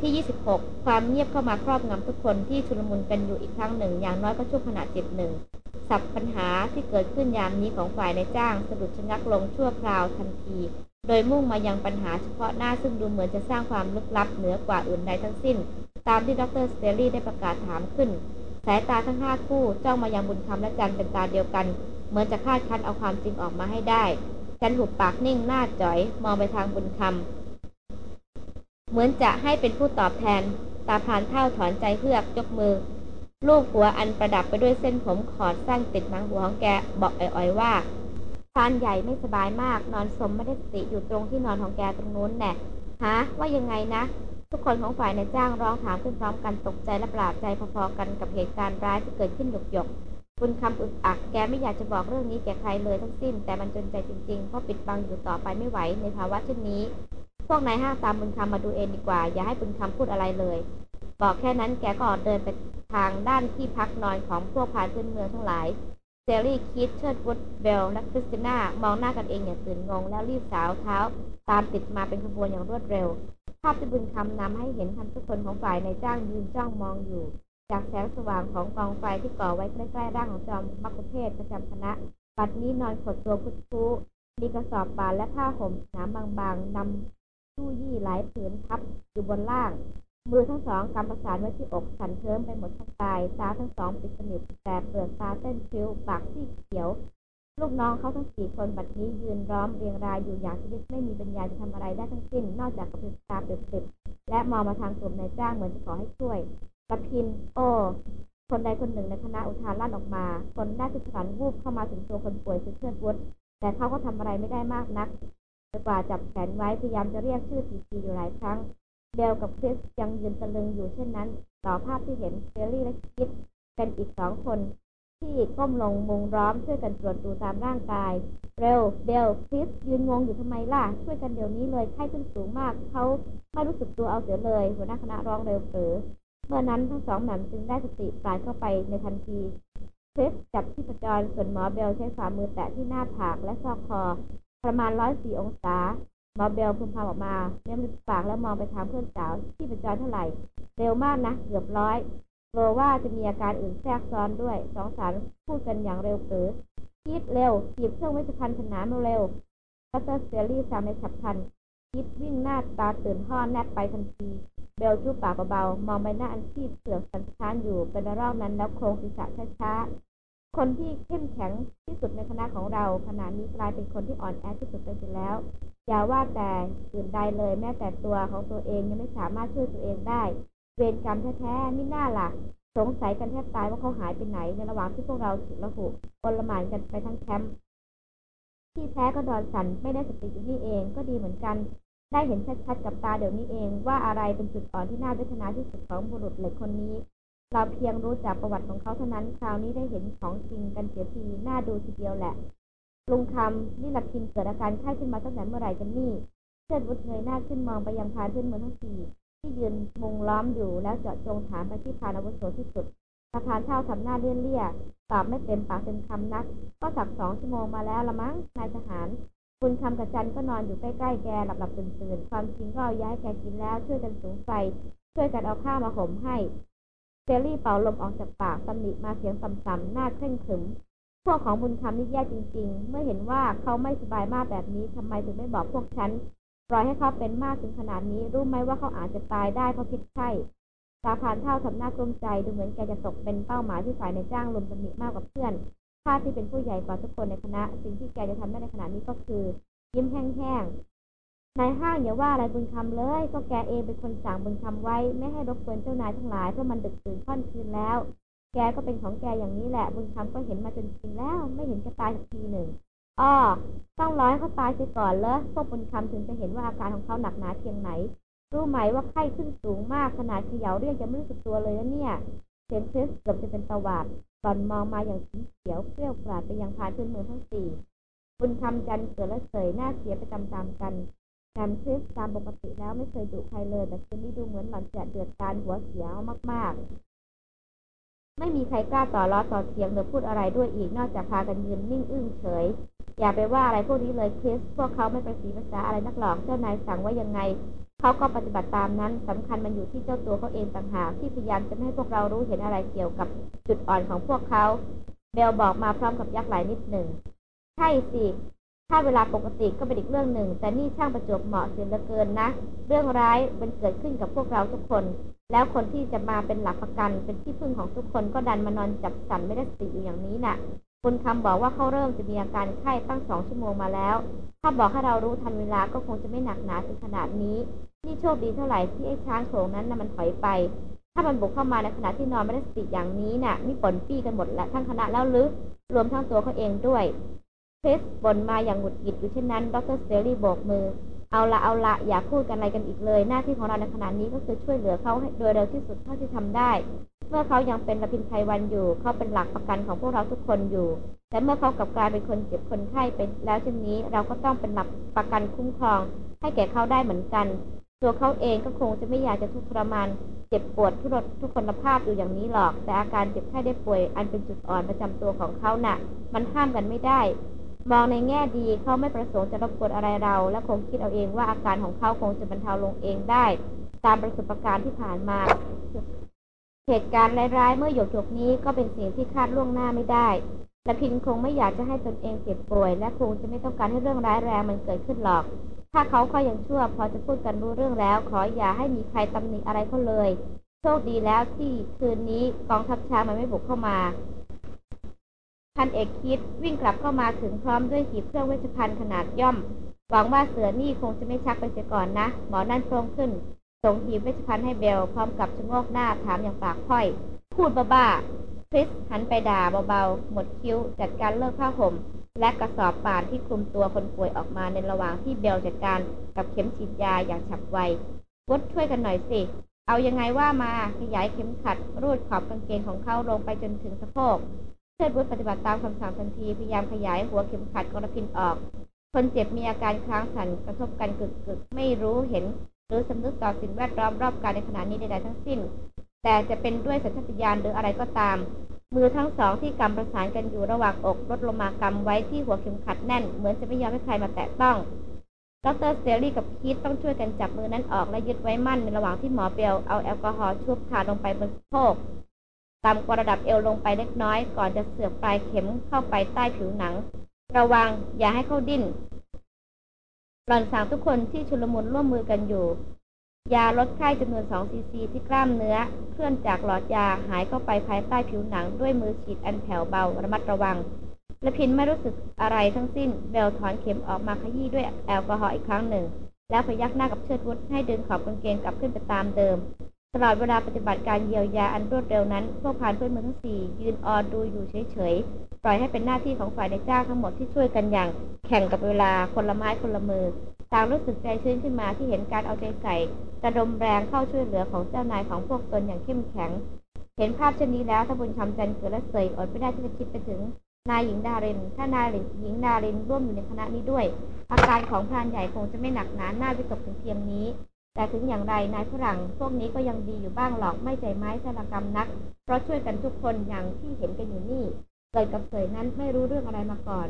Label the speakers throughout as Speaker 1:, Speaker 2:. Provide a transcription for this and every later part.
Speaker 1: ที่ 26 ความเงียบเข้ามาครอบงำทุกคนที่ชุลมุนกันอยู่อีกครั้งหนึ่ง อย่างน้อยก็ชั่วขณะจิตหนึ่ง สับปัญหาที่เกิดขึ้นยามนี้ของฝ่ายในจ้างสะดุดชะงักลงชั่วคราวทันที โดยมุ่งมายังปัญหาเฉพาะหน้าซึ่งดูเหมือนจะสร้างความลึกลับเหนือกว่าอื่นใดทั้งสิ้น ตามที่ดรสเตอรี่ได้ประกาศถามขึ้น สายตาทั้งห้าคู่จ้องมายังบุญคำและจันเป็นตาเดียวกัน เหมือนจะคาดคั้นเอาความจริงออกมาให้ได้ฉันหุบปากนิ่งหน้าจ๋อย มองไปทางบุญคำ เหมือนจะให้เป็นผู้ตอบแทน ตาพานเท่าถอนใจเฮือกยกมือ ลูกหัวอันประดับไปด้วยเส้นผมขอดสั้นติดหนังหัวของแกบอกอ่อยๆว่าพานใหญ่ไม่สบายมาก นอนสมไม่ได้สติอยู่ตรงที่นอนของแกตรงนู้นแน่ฮะว่ายังไงนะ ทุกคนของฝ่ายในจ้างร้องถามขึ้นพร้อมกันตกใจและปราบใจพอๆกันกับเหตุการณ์ร้ายที่เกิดขึ้นหยกๆคุณคำอึกอัก แกไม่อยากจะบอกเรื่องนี้แก่ใครเลยทั้งสิ้น แต่มันจนใจจริงๆ เพราะปิดบังอยู่ต่อไปไม่ไหวในภาวะเช่นนี้ พวกนายห้างตามบุญคำมาดูเองดีกว่า อย่าให้บุญคำพูดอะไรเลย บอกแค่นั้นแกก็ออกเดินไปทางด้านที่พักนอนของพวกพรานพื้นเมืองทั้งหลายเซลลี่คิดเชิดวุฒเบลและคริสติน่ามองหน้ากันเองอย่างตื่นงง แล้วรีบสาวเท้า ตามติดมาเป็นขบวนอย่างรวดเร็ว ภาพที่บุญคำนำให้เห็นทันทุกคนของฝ่ายนายจ้างยืนจ้องมองอยู่ จากแสงสว่างของกองไฟที่ก่อไว้ใกล้ๆร่างของจอมมัคคุเทศก์ประจำคณะบัดนี้นอนขดตัวคุดคู้มีกระสอบปานและผ้าห่มหนาบางๆนำ ชู่ยี่หลายผืนทับอยู่บนล่าง มือทั้งสองกำประสานไว้ที่อกสั่นเทิมไปหมดทั้งกายตาทั้งสองปิดสนิทแต่เปลือกตาเต้นคิ้วปากที่เขียว ลูกน้องเขาทั้งสี่คนบัดนี้ยืนร้อมเรียงรายอยู่อย่างชนิดไม่มีปัญญาจะทำอะไรได้ทั้งสิ้น นอกจากกระพริบตาเปริบๆและมองมาทางกลุ่มนายจ้างเหมือนจะขอให้ช่วยกระพิน โอคนใดคนหนึ่งในคณะอุทานลั่นออกมา คนหน่าจะสันวูบเข้ามาถึงตัวคนป่วยคือเชิดวุฒแต่เขาก็ทำอะไรไม่ได้มากนัก จนกว่าจับแขนไว้พยายามจะเรียกชื่อทีๆอยู่หลายครั้ง เบลกับคริสยังยืนตะลึงอยู่เช่นนั้น ต่อภาพที่เห็นเซลลี่และคิดเป็นอีกสองคน ที่ก้มลงมุงร้อมช่วยกันตรวจดูตามร่างกาย เร็วเบลคริสยืนงงอยู่ทำไมล่ะ ช่วยกันเดี๋ยวนี้เลยไข้ขึ้นสูงมากเขาไม่รู้สึกตัวเอาเสียเลย หัวหน้าคณะร้องเร็วเผลอเมื่อนั้นทั้งสองแหม่มจึงได้สติปราดเข้าไปในทันทีคริสจับที่ชีพจรส่วนหมอเบลใช้ฝ่ามือแตะที่หน้าผากและซอกคอ ประมาณร้อยสี่องศาหมอเบลพึมพำออกมาเลี้ยมริมปากแล้วมองไปทางเพื่อนสาวที่ประจรเท่าไหร่ เร็วมากนะ เกือบร้อยกลัวว่าจะมีอาการอื่นแทรกซ้อนด้วย สองสาวพูดกันอย่างเร็วปรื๋อคีตเร็วหีบเครื่องเวชภัณฑ์สนามเร็วดรเซลลี่สั่งในฉับพลันคิดวิ่งหน้าตาตื่นห่อแนบไปทันที เบลจูบปากเบาๆ มองใบหน้าอันที่เสือกสันช้านอยู่เป็นระลอกนั้นแล้วโครงศีรษะช้า คนที่เข้มแข็งที่สุดในคณะของเราขณะนี้กลายเป็นคนที่อ่อนแอที่สุดไปเสียแล้ว อย่าว่าแต่อื่นใดเลย แม้แต่ตัวของตัวเองยังไม่สามารถช่วยตัวเองได้ เวรกรรมแท้ๆไม่น่าล่ะ สงสัยกันแทบตายว่าเขาหายไปไหน ในระหว่างที่พวกเราฉุกละหุกลหมานกันไปทั้งแคมป์ที่แท้ก็ดอนสันไม่ได้สติอยู่นี่เองก็ดีเหมือนกัน ได้เห็นชัดๆกับตาเดี๋ยวนี้เองว่าอะไรเป็นจุดอ่อนที่น่าเวทนาที่สุดของบุรุษเหล็กคนนี้ เราเพียงรู้จักประวัติของเขาเท่านั้น คราวนี้ได้เห็นของจริงกันเสียทีน่าดูทีเดียวแหละ ลุงคำนี่หลับพินเกิดอาการไข้ขึ้นมาตั้งแต่เมื่อไหร่กันนี่เชิดวุฒเงยหน้าขึ้นมองไปยังพานเพื่อนเมืองทั้งสี่ที่ยืนมุงล้อมอยู่แล้วเจาะจงถามไปที่พานอาวุโสที่สุดสะพานเท่าทำหน้าเลี่ยนเลี่ยตอบไม่เต็มปากเต็มคำนัก ก็สักสองชั่วโมงมาแล้วละมั้งนายทหาร คุณคำกับจันก็นอนอยู่ใกล้ๆแกหลับหลับตื่นตื่นความจริงก็เอาย้ายแกกินแล้วช่วยกันสูงไฟ ช่วยกันเอาข้าวมาห่มให้ เซลลี่เป่าลมออกจากปากตำหนิมาเสียงต่ำๆหน้าเคร่งขรึม พวกของบุญคำนี่แย่จริง ๆ เมื่อเห็นว่าเขาไม่สบายมากแบบนี้ทำไมถึงไม่บอกพวกฉันปล่อยให้เขาเป็นมากถึงขนาดนี้รู้ไหมว่าเขาอาจจะตายได้เพราะพิษไข้ตาพานเท่าทำหน้ากลุ้มใจดูเหมือนแกจะตกเป็นเป้าหมายที่ฝ่ายในจ้างลุมตำหนิมากกว่าเพื่อนข้าที่เป็นผู้ใหญ่กว่าทุกคนในคณะ สิ่งที่แกจะทำได้ในขณะนี้ก็คือ ยิ้มแห้งๆ นายห้างอย่าว่าอะไรบุญคำเลย ก็แกเองเป็นคนสั่งบุญคำไว้ ไม่ให้รบกวนเจ้านายทั้งหลายเพราะมันดึกตื่นค่อนคืนแล้ว แกก็เป็นของแกอย่างนี้แหละ บุญคำก็เห็นมาจนชินแล้ว ไม่เห็นจะตายสักทีหนึ่งอ้อต้องร้อยเขาตายเสียก่อนเลยพวกบุญคำถึงจะเห็นว่าอาการของเขาหนักหนาเพียงไหน รู้ไหมว่าไข้ขึ้นสูงมากขนาดเขย่าเรียกยังไม่รู้สึกตัวเลยนะเนี่ยเสียงคริสเกือบจะเป็นตวาดหล่อนมองมาอย่างสีเขียวเปรี้ยวกราดไปยังพานพื้นเมืองทั้งสี่บุญคำจันเกิดและเสยหน้าเสียไปตามๆกัน แถมคริสตามปกติแล้วไม่เคยดุใครเลย แต่คืนนี้ดูเหมือนหล่อนจะเดือดการหัวเสียมาก ๆ ไม่มีใครกล้าต่อล้อต่อเทียงหรือพูดอะไรด้วยอีก นอกจากพากันยืนนิ่งอึ้งเฉย อย่าไปว่าอะไรพวกนี้เลยคริสพวกเขาไม่ไปสีภาษาอะไรนักหรอก เจ้านายสั่งว่ายังไง เขาก็ปฏิบัติตามนั้นสำคัญมันอยู่ที่เจ้าตัวเขาเองต่างหากที่พยายามจะไม่ให้พวกเรารู้เห็นอะไรเกี่ยวกับจุดอ่อนของพวกเขา เบลบอกมาพร้อมกับยักไหลนิดหนึ่ง ใช่สิ ถ้าเวลาปกติก็เป็นอีกเรื่องหนึ่ง แต่นี่ช่างประจวบเหมาะเสียเหลือเกินนะ เรื่องร้ายมันเกิดขึ้นกับพวกเราทุกคน แล้วคนที่จะมาเป็นหลักประกัน เป็นที่พึ่งของทุกคนก็ดันมานอนจับสันไม่ได้สติอยู่อย่างนี้น่ะคุณคำบอกว่าเขาเริ่มจะมีอาการไข้ตั้งสองชั่วโมงมาแล้ว ถ้าบอกให้เรารู้ทันเวลาก็คงจะไม่หนักหนาถึงขนาดนี้ นี่โชคดีเท่าไหร่ที่ไอ้ช้างโขลงนั้นน่ะมันถอยไป ถ้ามันบุกเข้ามาในขณะที่นอนไม่ได้สติอย่างนี้น่ะนี่ป่นปี้กันหมดและทั้งคณะแล้วลึกรวมทั้งตัวเขาเองด้วย คริสบ่นมาอย่างหงุดหงิดอยู่เช่นนั้น ดรสเตลลี่โบกมือ เอาละเอาละอย่าพูดกันอะไรกันอีกเลย หน้าที่ของเราในขณะนี้ก็คือช่วยเหลือเขาให้โดยเร็วที่สุดเท่าที่ทำได้ เมื่อเขายังเป็นระพินไพวันอยู่ เขาเป็นหลักประกันของพวกเราทุกคนอยู่ แต่เมื่อเขากลับกลายเป็นคนเจ็บคนไข้ไปแล้วเช่นนี้ เราก็ต้องเป็นหลักประกันคุ้มครอง ให้แก่เขาได้เหมือนกัน ตัวเขาเองก็คงจะไม่อยากจะทุกข์ทรมานเจ็บปวดทุรนทุกคนภาพอยู่อย่างนี้หรอก แต่อาการเจ็บไข้ได้ป่วย อันเป็นจุดอ่อนประจำตัวของเขาน่ะ มันห้ามกันไม่ได้ มองในแง่ดีเขาไม่ประสงค์จะรบกวนอะไรเรา และคงคิดเอาเองว่าอาการของเขาคงจะบรรเทาลงเองได้ ตามประสบการณ์ที่ผ่านมา เหตุการณ์ร้ายๆ เมื่อหยกหยกนี้ก็เป็นสิ่งที่คาดล่วงหน้าไม่ได้และพินคงไม่อยากจะให้ตนเองเจ็บป่วย และคงจะไม่ต้องการให้เรื่องร้ายแรงมันเกิดขึ้นหรอก ถ้าเขาก็ยังชั่วพอจะพูดกันรู้เรื่องแล้ว ขออย่าให้มีใครตำหนิอะไรเขาเลย โชคดีแล้วที่คืนนี้กองทัพช้างมันไม่บุกเข้ามา พันเอกคิดวิ่งกลับเข้ามาถึงพร้อมด้วยหีบเครื่องเวชภัณฑ์ขนาดย่อม หวังว่าเสือนี่คงจะไม่ชักไปเสียก่อนนะ หมอนั่นโปร่งขึ้น ส่งหีบเวชภัณฑ์ให้เบล พร้อมกับชะโงกหน้าถามอย่างปากค่อย พูดบ้าๆคริสหันไปด่าเบาๆ หมดคิ้ว จัดการเลิกผ้าห่ม และกระสอบป่านที่คลุมตัวคนป่วยออกมาในระหว่างที่เบลจัดการกับเข็มฉีดยาอย่างฉับไววดช่วยกันหน่อยสิเอายังไงว่ามาขยายเข็มขัดรูดขอบกางเกงของเขาลงไปจนถึงสะโพก เชิดบุตรปฏิบัติตามคำสั่งทันที พยายามขยายหัวเข็มขัดกรพินออก คนเจ็บมีอาการคางสั่นกระทบกันกึกๆไม่รู้เห็น หรือสำนึกต่อสิ่งแวดล้อมรอบกายในขณะนี้ใดๆทั้งสิ้น แต่จะเป็นด้วยสัญชาตญาณหรืออะไรก็ตาม มือทั้งสองที่กำประสานกันอยู่ระหว่างอกลดลงมากำไว้ที่หัวเข็มขัดแน่น เหมือนจะไม่ยอมให้ใครมาแตะต้องดรเซลลี่กับคีตต้องช่วยกันจับมือนั้นออกและยึดไว้มั่นในระหว่างที่หมอเบลเอาแอลกอฮอล์ชุบทาลงไปบนสะโพก ต่ำกว่าระดับเอวลงไปเล็กน้อย ก่อนจะเสือกปลายเข็มเข้าไปใต้ผิวหนัง ระวังอย่าให้เข้าดิ้นหล่อนสั่งทุกคนที่ชุลมุนร่วมมือกันอยู่ ยาลดไข้จำนวน2ซีซีที่กล้ามเนื้อ เคลื่อนจากหลอดยาหายเข้าไปภายใต้ผิวหนัง ด้วยมือฉีดอันแผ่วเบาระมัดระวังและพินไม่รู้สึกอะไรทั้งสิ้น เบลถอนเข็มออกมาขยี้ด้วยแอลกอฮอล์อีกครั้งหนึ่ง แล้วพยักหน้ากับเชิดวุฒให้ดึงขอบกางเกงกลับขึ้นไปตามเดิม ตลอดเวลาปฏิบัติการเยียวยาอันรวดเร็วนั้น พวกพานเพื่อนมือทั้งสี่ยืนออดูอยู่เฉยๆ ปล่อยให้เป็นหน้าที่ของฝ่ายในจ้างทั้งหมดที่ช่วยกันอย่าง แข่งกับเวลาคนละไม้คนละมือต่างรู้สึกใจชื้นขึ้นมาที่เห็นการเอาใจใส่ระดมแรงเข้าช่วยเหลือของเจ้านายของพวกตนอย่างเข้มแข็ง เห็นภาพเช่นนี้แล้วถ้าบุญคำจันเกิดและเสยอดไม่ได้ที่จะคิดไปถึงนายหญิงดารินถ้านายหญิงดารินร่วมอยู่ในคณะนี้ด้วย อาการของพรานใหญ่คงจะไม่หนักหนาหน้าวิตกถึงเพียงนี้ แต่ถึงอย่างไรนายฝรั่งพวกนี้ก็ยังดีอยู่บ้างหรอกไม่ใจไม้สารกรรมนัก เพราะช่วยกันทุกคนอย่างที่เห็นกันอยู่นี่ เกิดกับเสยนั้นไม่รู้เรื่องอะไรมาก่อน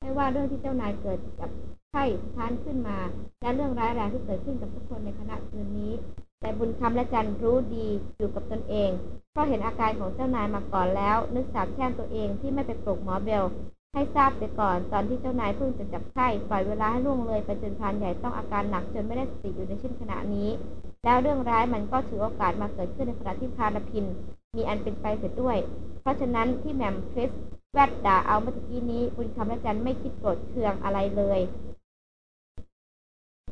Speaker 1: ไม่ว่าเรื่องที่เจ้านายเกิดกับไข้ทานขึ้นมา และเรื่องร้ายแรงที่เกิดขึ้นกับทุกคนในคณะคืนนี้ แต่บุญคำและจันร์รู้ดีอยู่กับตนเอง เพราะเห็นอาการของเจ้านายมาก่อนแล้ว นึกสาบแช่งตัวเองที่ไม่ไปปลุกหมอเบล ให้ทราบเสียก่อน ตอนที่เจ้านายเพิ่งจะจับไข้ปล่อยเวลาให้ล่วงเลยไปจนพานใหญ่ต้องอาการหนักจนไม่ได้สติอยู่ในเช่นขณะนี้ แล้วเรื่องร้ายมันก็ถือโอกาสมาเกิดขึ้นในขณะที่พานพิน มีอันเป็นไปเสียด้วย เพราะฉะนั้นที่แหม่มคริสแวดด่าเอาเมื่อกี้นี้บุญคำและจันทร์ไม่คิดโกรธเคืองอะไรเลย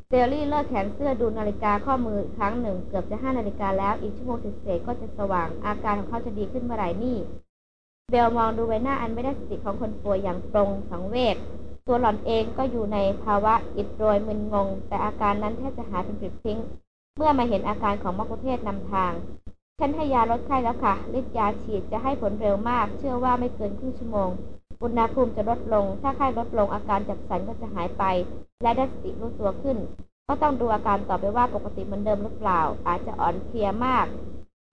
Speaker 1: เซลลี่เลิกแขนเสื้อดูนาฬิกาข้อมืออีกครั้งหนึ่ง เกือบจะห้านาฬิกาแล้วอีกชั่วโมงเศษก็จะสว่างอาการของเขาจะดีขึ้นเมื่อไหร่นี่ เบลมองดูใบหน้าอันไม่ได้สติของคนป่วยอย่างตรงสังเวช ตัวหล่อนเองก็อยู่ในภาวะอิดโรยมึนงง แต่อาการนั้นแทบจะหายเป็นปลิดทิ้ง เมื่อมาเห็นอาการของมกุเทศนำทาง ฉันให้ยาลดไข้แล้วค่ะฤทธิ์ยาฉีดจะให้ผลเร็วมาก เชื่อว่าไม่เกินครึ่งชั่วโมง อุณหภูมิจะลดลง ถ้าไข้ลดลงอาการจับสันก็จะหายไป และได้สติรู้ตัวขึ้น ก็ต้องดูอาการต่อไปว่าปกติเหมือนเดิมหรือเปล่า อาจจะอ่อนเพลียมาก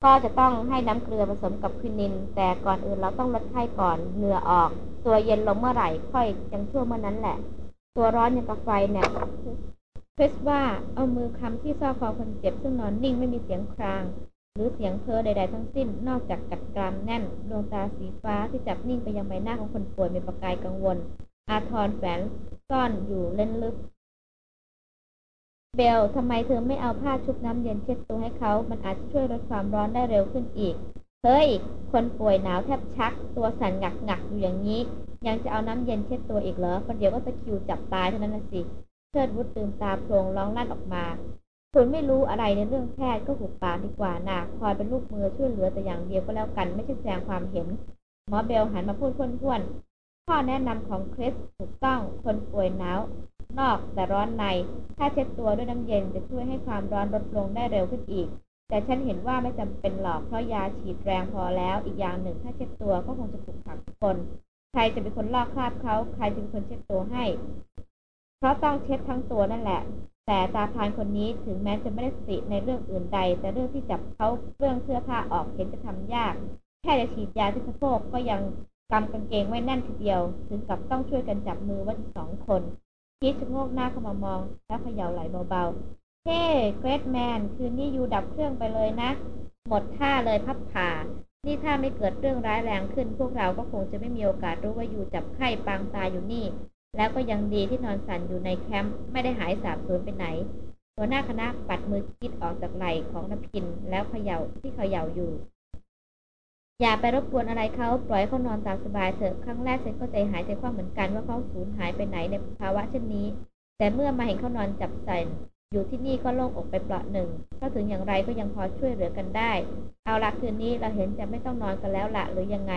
Speaker 1: ก็จะต้องให้น้ำเกลือผสมกับควินิน แต่ก่อนอื่นเราต้องลดไข้ก่อนเหงื่อออก ตัวเย็นลงเมื่อไหร่ค่อยยังชั่วเมื่อนั้นแหละ ตัวร้อนอย่างกับไฟเนี่ยคริสว่าเอามือคำที่ซ่อคอคนเจ็บซึ่งนอนนิ่งไม่มีเสียงคราง หรือเสียงเพ้อใดๆทั้งสิ้น นอกจากกัดกรามแน่นดวงตาสีฟ้าที่จับนิ่งไปยังใบหน้าของคนป่วยมีประกายกังวล อาทรแฝงซ่อนอยู่เล่นลึก เบลทำไมเธอไม่เอาผ้าชุบน้ำเย็นเช็ดตัวให้เขา มันอาจจะช่วยลดความร้อนได้เร็วขึ้นอีก เฮ้ย คนป่วยหนาวแทบชัก ตัวสั่นหงักหงักอยู่อย่างนี้ ยังจะเอาน้ำเย็นเช็ดตัวอีกเหรอคนเดียวก็ตะคิวจับตายเท่านั้นสิ เชิดวุฒตื่นตาโพลงร้องลั่นออกมาคุณไม่รู้อะไรในเรื่องแพทย์ก็หุบปากดีกว่านะคอยเป็นลูกมือช่วยเหลือแต่อย่างเดียวก็แล้วกันไม่ใช่แสดงความเห็น หมอเบลหันมาพูดพ้วนๆข้อแนะนำของคริสถูกต้องคนป่วยหนาว นอกแต่ร้อนใน ถ้าเช็ดตัวด้วยน้ำเย็นจะช่วยให้ความร้อนลดลงได้เร็วขึ้นอีก แต่ฉันเห็นว่าไม่จำเป็นหรอกเพราะยาฉีดแรงพอแล้ว อีกอย่างหนึ่งถ้าเช็ดตัวก็คงจะถูกขักคน ใครจะเป็นคนลอกคราบเขาใครจะเป็นคนเช็ดตัวให้ เพราะต้องเช็ดทั้งตัวนั่นแหละ แต่ตาพานคนนี้ถึงแม้จะไม่ได้สติในเรื่องอื่นใด แต่เรื่องที่จับเขาเรื่องเสื้อผ้าออกเห็นจะทำยาก แค่จะฉีดยาที่สะโพกก็ยังกำกางเกงไว้แน่นทีเดียว ถึงกับต้องช่วยกันจับมือไว้สองคน คิดชะโงกหน้าเข้ามามอง แล้วเขย่าไหลเบาๆ เฮ้เกรดแมน คืนนี้ยูดับเครื่องไปเลยนะ หมดท่าเลยพับผ่า นี่ถ้าไม่เกิดเรื่องร้ายแรงขึ้น พวกเราก็คงจะไม่มีโอกาสรู้ว่ายูจับไข้ปางตายอยู่นี่ แล้วก็ยังดีที่นอนสั่นอยู่ในแคมป์ไม่ได้หายสาบสูญไปไหน หัวหน้าคณะปัดมือคิดออกจากไหล่ของนพินแล้วเขย่าที่เขย่าอยู่ อย่าไปรบกวนอะไรเขาปล่อยเขานอนตามสบายเถอะครั้งแรกฉันก็ใจหายใจคว่ำเหมือนกันว่าเขาสูญหายไปไหนในภาวะเช่นนี้ แต่เมื่อมาเห็นเขานอนจับใส่อยู่ที่นี่ก็โล่งอกไปเปลาะหนึ่งถ้าถึงอย่างไรก็ยังพอช่วยเหลือกันได้ เอาละคืนนี้เราเห็นจะไม่ต้องนอนกันแล้วละหรือยังไง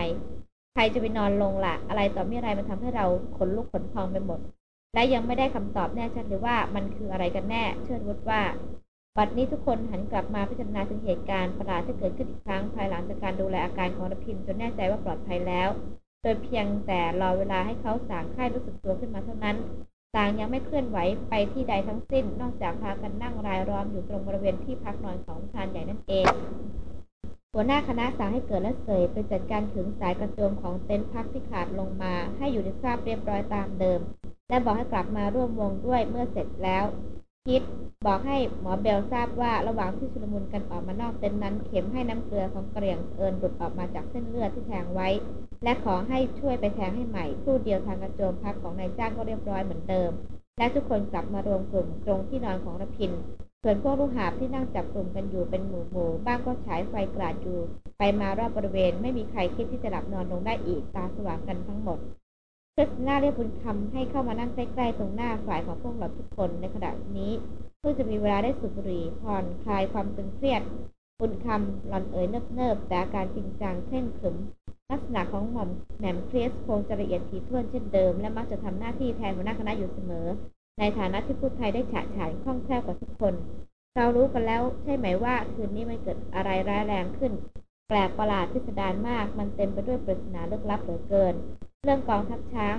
Speaker 1: ใครจะไปนอนลงละอะไรต่อมีอะไรมันทำให้เราขนลุกขนพองไปหมด และยังไม่ได้คำตอบแน่ชัดเลยว่ามันคืออะไรกันแน่ เชิญวุฒว่า บัดนี้ทุกคนหันกลับมาพิจารณาถึงเหตุการณ์ประหลาดที่เกิดขึ้นอีกครั้งภายหลังจากการดูแลอาการของรพินจนแน่ใจว่าปลอดภัยแล้ว โดยเพียงแต่รอเวลาให้เขาสางค่ายรู้สึกตัวขึ้นมาเท่านั้นต่างยังไม่เคลื่อนไหวไปที่ใดทั้งสิ้น นอกจากพากันนั่งรายล้อมอยู่ตรงบริเวณที่พักนอนของทานใหญ่นั่นเอง หัวหน้าคณะสั่งให้เกิดและเสยไปจัดการถึงสายกระโจมของเต็นท์พักที่ขาดลงมา ให้อยู่ในสภาพเรียบร้อยตามเดิม และบอกให้กลับมาร่วมวงด้วยเมื่อเสร็จแล้ว คิดบอกให้หมอเบลทราบว่าระหว่างที่ชุลมุนกันออกมานอกเต็นท์นั้น เข็มให้น้ำเกลือของเกรียงเอินหลุดออกมาจากเส้นเลือดที่แทงไว้ และขอให้ช่วยไปแทงให้ใหม่ครู่เดียวทางกระโจมพักของนายจ้างก็เรียบร้อยเหมือนเดิม และทุกคนกลับมารวมกลุ่มตรงที่นอนของรพินส่วนพวกลูกหาบที่นั่งจับกลุ่มกันอยู่เป็นหมู่หมู่บ้างก็ฉายไฟกราดอยู่ ไปมารอบบริเวณไม่มีใครคิดที่จะหลับนอนลงได้อีกตาสว่างกันทั้งหมด คริสติน่าเรียกบุญคำให้เข้ามานั่งใกล้ๆตรงหน้าฝ่ายของพวกเราทุกคนในขณะนี้เพื่อจะมีเวลาได้สูบบุหรี่ผ่อนคลายความตึงเครียดบุญคำหล่อนเอ๋ยเนิบๆแต่อาการจริงจังเคร่งขรึมลักษณะของหม่อมแหม่มเครียสคงจะละเอียดถี่ถ้วนเช่นเดิม และมักจะทำหน้าที่แทนหัวหน้าคณะอยู่เสมอ ในฐานะที่พูดไทยได้ฉะฉานคล่องแคล่วกว่าทุกคน เรารู้กันแล้วใช่ไหมว่าคืนนี้มันเกิดอะไรร้ายแรงขึ้น แปลกประหลาดพิสดารมาก มันเต็มไปด้วยปริศนาลึกลับเหลือเกิน เรื่องกองทัพช้าง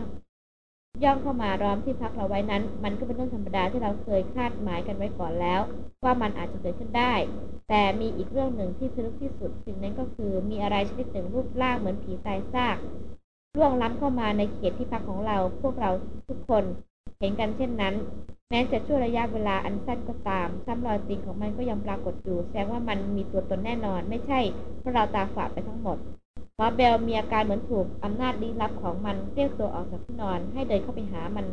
Speaker 1: ย่องเข้ามาร้อมที่พักเราไว้นั้น มันก็เป็นเรื่องธรรมดาที่เราเคยคาดหมายกันไว้ก่อนแล้ว ว่ามันอาจจะเกิดขึ้นได้ แต่มีอีกเรื่องหนึ่งที่พิลึกที่สุดสิ่งนั้นก็คือมีอะไรชนิดหนึ่งรูปร่างเหมือนผีตายซากล่วงล้ำเข้ามาในเขตที่พักของเรา พวกเราทุกคนเห็นกันเช่นนั้น แม้จะช่วงระยะเวลาอันสั้นก็ตามซ้ำรอยตีนของมันก็ยังปรากฏอยู่ แสดงว่ามันมีตัวตนแน่นอน ไม่ใช่เพราะเราตาฝาดไปทั้งหมด มอเบลมีอาการเหมือนถูกอำนาจลี้ลับของมันเรียกตัวออกจากที่นอน ให้เดินเข้าไปหามัน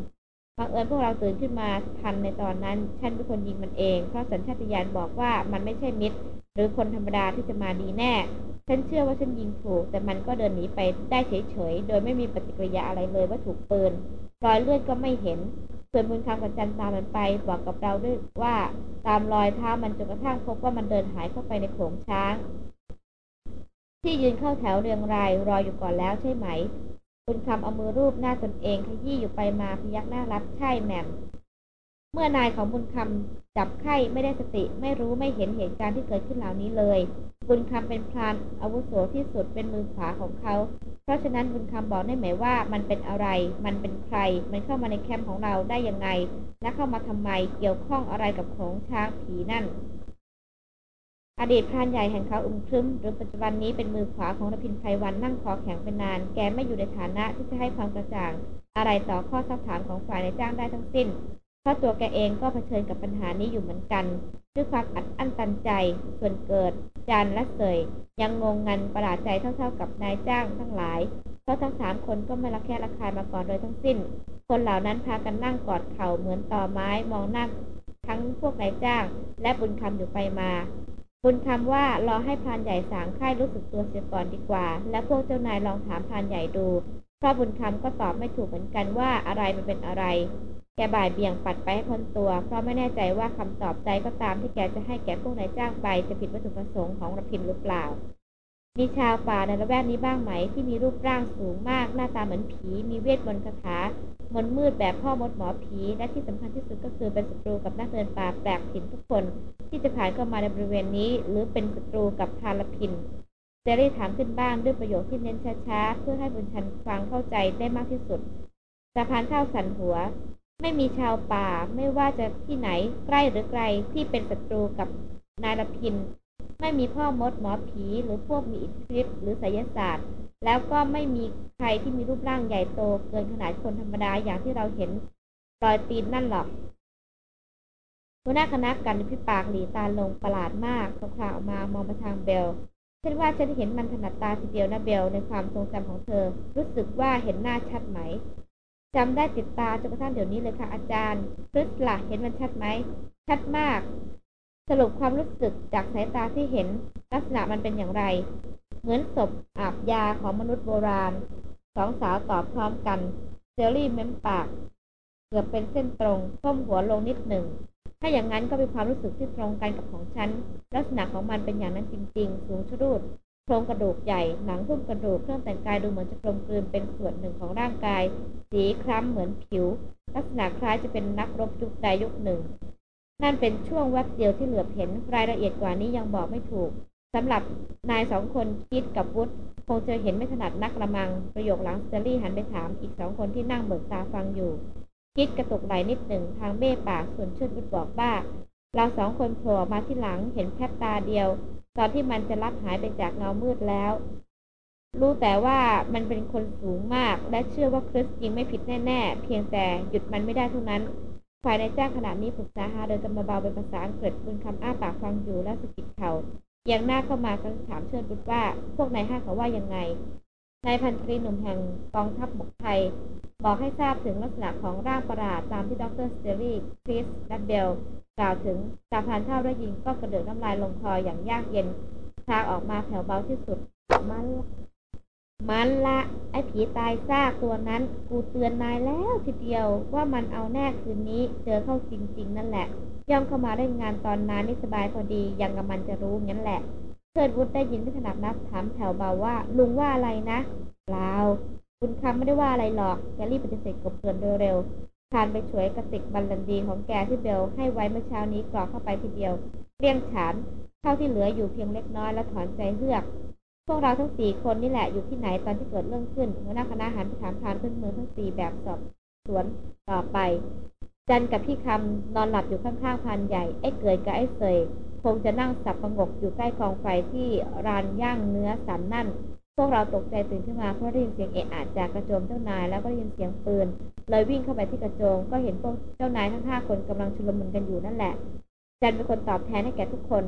Speaker 1: บังเอิญพวกเราตื่นขึ้นมาทันในตอนนั้น ฉันเป็นคนยิงมันเอง เพราะสัญชาตญาณบอกว่ามันไม่ใช่มิตร หรือคนธรรมดาที่จะมาดีแน่ ฉันเชื่อว่าฉันยิงถูก แต่มันก็เดินหนีไปได้เฉยๆ โดยไม่มีปฏิกิริยาอะไรเลยว่าถูกปืน รอยเลือดก็ไม่เห็นส่วนบุญคำกับจันตามมันไป บอกกับเราด้วยว่าตามรอยเท้ามันจนกระทั่งพบว่ามันเดินหายเข้าไปในโขงช้าง ที่ยืนเข้าแถวเรียงรายรออยู่ก่อนแล้วใช่ไหมบุญคำเอามือรูปหน้าตนเองขยี้อยู่ไปมาพยักหน้ารับใช่แหม่มเมื่อนายของบุญคำจับไข้ไม่ได้สติไม่รู้ไม่เห็นเหตุการณ์ที่เกิดขึ้นเหล่านี้เลย บุญคำเป็นพรานอาวุโสที่สุดเป็นมือขวาของเขา เพราะฉะนั้นบุญคำบอกได้ไหมว่ามันเป็นอะไร มันเป็นใคร มันเข้ามาในแคมป์ของเราได้ยังไง และเข้ามาทำไมเกี่ยวข้องอะไรกับโขงช้างผีนั่น อดีตพรานใหญ่แห่งเขาอุ้มครึ้มหรือปัจจุบันนี้เป็นมือขวาของรพินไพรวันนั่งคอแข็งเป็นนาน แกไม่อยู่ในฐานะที่จะให้ความกระจ่าง อะไรต่อข้อสักถามของฝ่ายในจ้างได้ทั้งสิ้น เพราะตัวแกเองก็เผชิญกับปัญหานี้อยู่เหมือนกัน ด้วยความอัดอั้นตันใจ ส่วนเกิด จานและเสย ยังงงงันประหลาดใจเท่าๆกับนายจ้างทั้งหลาย เพราะทั้งสามคนก็ไม่ละแค่ละคายมาก่อนโดยทั้งสิ้น คนเหล่านั้นพากันนั่งกอดเข่าเหมือนต่อไม้มองหน้าทั้งพวกนายจ้าง และบุญคำอยู่ไปมา บุญคำว่ารอให้พานใหญ่สางไข้รู้สึกตัวเสียก่อนดีกว่า และพวกเจ้านายลองถามพานใหญ่ดูเพราะบุญคำก็ตอบไม่ถูกเหมือนกันว่าอะไรมันเป็นอะไร แกบ่ายเบี่ยงปัดไปให้พ้นตัว เพราะไม่แน่ใจว่าคำตอบใจก็ตามที่แกจะให้แก่พวกนายจ้างไปจะผิดวัตถุประสงค์ของรพินหรือเปล่า มีชาวป่าในละแวกนี้บ้างไหม ที่มีรูปร่างสูงมาก หน้าตาเหมือนผี มีเวทมนต์คาถามนมืดแบบพ่อมดหมอผี และที่สำคัญที่สุดก็คือเป็นศัตรูกับนักเดินป่าแปลกถิ่นทุกคน ที่จะผ่านเข้ามาในบริเวณนี้ หรือเป็นศัตรูกับพาลพินเซรี่ถามขึ้นบ้างด้วยประโยคที่เน้นช้าๆ เพื่อให้บุญชันฟังเข้าใจได้มากที่สุดสะพานเท่าสันหัว ไม่มีชาวป่าไม่ว่าจะที่ไหนใกล้หรือไกลที่เป็นศัตรูกับนายละพิน ไม่มีพ่อมดหมอผีหรือพวกมีอิทธิฤทธิ์หรือไสยศาสตร์ แล้วก็ไม่มีใครที่มีรูปร่างใหญ่โตเกินขนาดคนธรรมดาอย่างที่เราเห็นรอยตีนนั่นหรอกหัวหน้าคณะกันพิปากหลีตาลงประหลาดมากเขาคลางออกมามองมาทางเบลฉันว่าฉันเห็นมันถนัดตาทีเดียวนะเบลในความทรงจำของเธอ รู้สึกว่าเห็นหน้าชัดไหมจำได้ติดตาจนกระทั่งเดี๋ยวนี้เลยค่ะอาจารย์พฤษละเห็นมันชัดไหม ชัดมาก สรุปความรู้สึกจากสายตาที่เห็นลักษณะมันเป็นอย่างไร เหมือนศพอาบยาของมนุษย์โบราณ สองสาวตอบพร้อมกัน เซลลี่เม้มปาก เกือบเป็นเส้นตรงก้มหัวลงนิดหนึ่ง ถ้าอย่างนั้นก็เป็นความรู้สึกที่ตรงกันกับของฉัน ลักษณะของมันเป็นอย่างนั้นจริง ๆ สูงชรุดโครงกระดูกใหญ่ หนังหุ้มกระดูก เครื่องแต่งกายดูเหมือนจะกลมกลืนเป็นส่วนหนึ่งของร่างกาย สีคล้ำเหมือนผิว ลักษณะคล้ายจะเป็นนักรบยุคใดยุคหนึ่ง นั่นเป็นช่วงแวบเดียวที่เหลือเห็นรายละเอียดกว่านี้ยังบอกไม่ถูกสำหรับนายสองคนคิดกับวุฒคงจะเห็นไม่ถนัดนักละมัง ประโยคหลังเซอรี่หันไปถามอีกสองคนที่นั่งเบิกตาฟังอยู่ คิดกระตุกไหลนิดหนึ่งทางเบ้ปากส่วนเชิดวุฒบอกว่า เราสองคนโผล่มาที่หลังเห็นแค่ตาเดียว ตอนที่มันจะลับหายไปจากเงามืดแล้ว รู้แต่ว่ามันเป็นคนสูงมากและเชื่อว่าคริสยิงไม่ผิดแน่ ๆ เพียงแต่หยุดมันไม่ได้เท่านั้น ฝ่ายในจ้างขณะนี้ปรึกษาหาเดินกันมาเบาเป็นภาษาอังกฤษคุณคำอ้าปากฟังอยู่และสกิดเขาเยียงหน้าเข้ามากันถามเชิญบุตรว่า พวกนายห้าเขาว่ายังไงนายพันตรีหนุ่มแห่งกองทัพบกไทย บอกให้ทราบถึงลักษณะของร่างประหลาดตามที่ดรสเตอรี่คริสและเบลกล่าวถึงจาพานเท่าได้ยินก็กระเดือกน้ำลายลงคออย่างยากเย็นทางออกมาแผ่วเบาที่สุดมัน มันละไอ้ผีตายซากตัวนั้น กูเตือนนายแล้วทีเดียวว่ามันเอาแน่คืนนี้เจอเข้าจริง ๆ นั่นแหละ ย่องเข้ามาเล่นงานตอนนั้นนี่สบายพอดียังกับมันจะรู้งั้นแหละเชิดวุฒได้ยินไม่ถนัดนับถามแผ่วเบาว่า ลุงว่าอะไรนะเปล่าคุณคำไม่ได้ว่าอะไรหรอกแกรีบปฏิเสธกบเกินเร็วทานไปช่วยกระติกบัลลันดีของแกที่เบลให้ไว้เมื่อเช้านี้กรอกเข้าไปทีเดียวเรียงฉานเท่าที่เหลืออยู่เพียงเล็กน้อยแล้วถอนใจเฮือก พวกเราทั้งสี่คนนี่แหละอยู่ที่ไหนตอนที่เกิดเรื่องขึ้นหัวหน้าคณะหันไปถามพานขึ้นมือทั้งสี่แบบสอบสวนต่อไป จันกับพี่คำนอนหลับอยู่ข้างๆพานใหญ่ไอ้เกิดกับไอ้เสยคงจะนั่งสับประงกอยู่ใกล้กองไฟที่รานย่างเนื้อสันนั่น พวกเราตกใจตื่นขึ้นมาเพราะได้ยินเสียงเอะอะจากกระโจมเจ้านายแล้วก็ได้ยินเสียงปืน เลยวิ่งเข้าไปที่กระโจมก็เห็นพวกเจ้านายทั้งห้าคนกำลังชุลมุนกันอยู่นั่นแหละจันเป็นคนตอบแทนให้แก่ทุกคน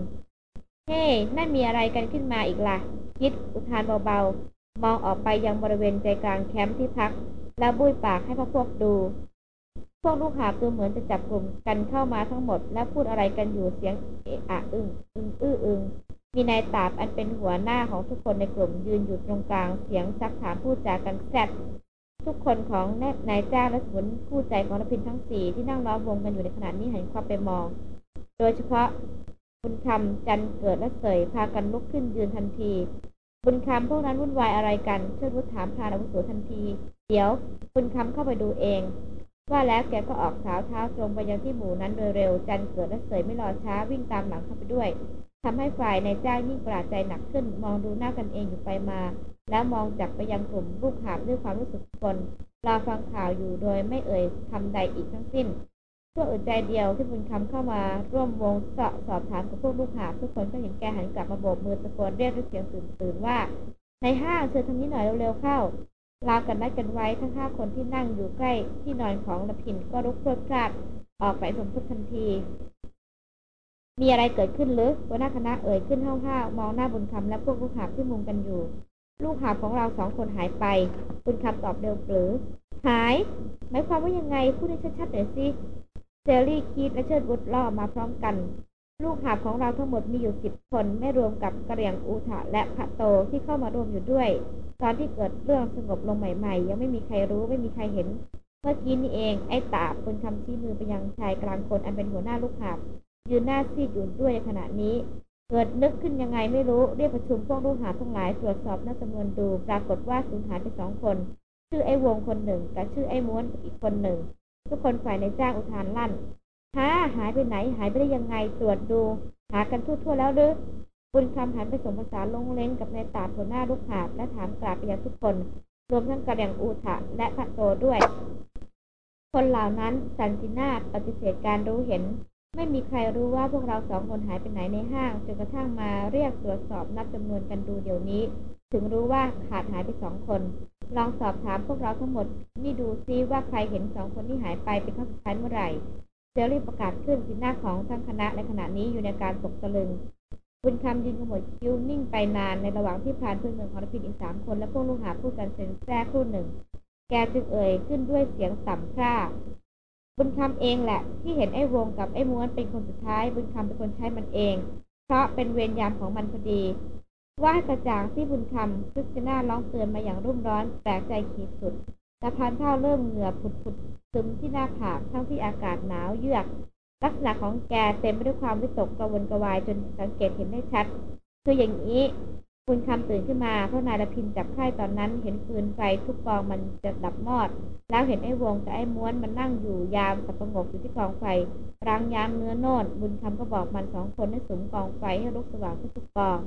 Speaker 1: เฮ้ นั่นมีอะไรกันขึ้นมาอีกละ่ะ คิดอุทานเบาๆ มองออกไปยังบริเวณใจกลางแคมป์ที่พัก แล้วบุ้ยปากให้พวกพวกดู พวกลูกหาบดูเหมือนจะจับกลุ่มกันเข้ามาทั้งหมด แล้วพูดอะไรกันอยู่เสียงเอะอะอึงอึงอื้ออึงมีนายตาบอันเป็นหัวหน้าของทุกคนในกลุ่มยืนอยู่ตรงกลางเสียงซักถามพูดจากันแซดทุกคนของนายจ้าและสมุนคู่ใจของนพินทั้งสี่ที่นั่งล้อมวงกันอยู่ในขณะนี้หันควับไปมอง โดยเฉพาะ บุญคำจันเกิดและเสยพากันลุกขึ้นยืนทันที บุญคำพวกนั้นวุ่นวายอะไรกันเชิดวุฒถามพาอาวุโสทันที เดี๋ยว บุญคำเข้าไปดูเอง ว่าแล้วแกก็ออกสาวเท้าตรงไปยังที่หมู่นั้นโดยเร็ว จันเกิดและเสยไม่รอช้าวิ่งตามหลังเข้าไปด้วยทำให้ฝ่ายในจ้างยิ่งประหลาดใจหนักขึ้น มองดูหน้ากันเองอยู่ไปมา แล้วมองจากไปยังกลุ่มลูกหาบด้วยความรู้สึกคนรอฟังข่าวอยู่โดยไม่เอ่ยคำใดอีกทั้งสิ้น ชั่วอึดใจเดียวที่บุญคำเข้ามาร่วมวงสอบสอบถามกับพวกลูกหาบทุกคนก็เห็นแกหันกลับมาโบกมือตะโกนเรียกด้วยเสียงตื่นตื่นว่าในห้างเชิญทางนี้หน่อยเร็วๆเข้าราวกันนัดกันไว้ทั้งห้าคนที่นั่งอยู่ใกล้ที่นอนของละพินก็ลุกพรวดพลาดออกไปสมทบทันที มีอะไรเกิดขึ้นหรือหัวหน้าคณะเอ่ยขึ้นห้าวๆมองหน้าบุญคำและพวกลูกหาบที่มุงกันอยู่ ลูกหาบของเราสองคนหายไป บุญคำตอบเร็วปรือหาย หมายความว่ายังไงพูดให้ชัดๆหน่อยสิ เซลลี่คีดและเชิดบุตรล่อมาพร้อมกัน ลูกหาบของเราทั้งหมดมีอยู่สิบคนไม่รวมกับกระเรียงอูทะและพะโตที่เข้ามารวมอยู่ด้วย ตอนที่เกิดเรื่องสงบลงใหม่ๆ ยังไม่มีใครรู้ไม่มีใครเห็น เมื่อกี้นี่เองไอ้ตาบคนคำชี้มือไปยังชายกลางคนอันเป็นหัวหน้าลูกหาบยืนหน้าซีดอยู่ด้วยขณะนี้เกิดนึกขึ้นยังไงไม่รู้เรียกประชุมพวกลูกหาบทั้งหลายตรวจสอบนับจำนวนดู ปรากฏว่าสูญหายไปสองคน ชื่อไอ้วงคนหนึ่ง กับชื่อไอ้ม้วนอีกคนหนึ่ง ทุกคนฝ่ายในจ้างอุทานลั่นฮะหายไปไหนหายไปได้ยังไงตรวจดู หากันทั่วๆแล้วหรือบุญคำหันไปส่งภาษาลงเล้งกับนายตาหัวหน้าลูกหาบและถามกราบไปยังทุกคน รวมทั้งกระเรียงอูทะและพระโตด้วย คนเหล่านั้นสันตินาปฏิเสธการรู้เห็น ไม่มีใครรู้ว่าพวกเราสองคนหายไปไหนในห้างจนกระทั่งมาเรียกตรวจสอบนับจำนวนกันดูเดี๋ยวนี้ ถึงรู้ว่าขาดหายไปสองคน ลองสอบถามพวกเราทั้งหมด นี่ดูซิว่าใครเห็นสองคนที่หายไปเป็นครั้งสุดท้ายเมื่อไหร่เซลลี่ประกาศขึ้นสีหน้าของทั้งคณะในขณะนี้อยู่ในการตกตะลึง บุญคำยืนขมวดคิ้วนิ่งไปนานในระหว่างที่ผ่านเพื่อนเมืองของนพินอีกสามคน และพวกลูกหาพูดกันเซนแซ่ครู่หนึ่ง แกจึงเอ่ยขึ้นด้วยเสียงต่ำคร่า บุญคำเองแหละ ที่เห็นไอ้วงกับไอ้ม้วนเป็นคนสุดท้าย บุญคำเป็นคนใช้มันเอง เพราะเป็นเวรยามของมันพอดี ว่ากระจ่างที่บุญคำคริสนาร้องเตือนมาอย่างรุ่มร้อนแปลกใจขีดสุดต่พันเท่าเริ่มเหงื่อผุดผุดซึมที่หน้าผากทั้งที่อากาศหนาวเยือก ลักษณะของแกเต็มไปด้วยความวิตกกระวนกระวายจนสังเกตเห็นได้ชัด คืออย่างนี้คุณคำตื่นขึ้นมาเพราะนายละพินจับไข้ตอนนั้น เห็นฟืนไฟทุกกองมันจะดับมอด แล้วเห็นไอ้วงกับไอ้ม้วนมันนั่งอยู่ยามสับประงกอยู่ที่กองไฟรังยามเนื้อโน่นบุญคำก็บอกมันสองคนให้สุมกองไฟให้ลุกสว่างทุกกอง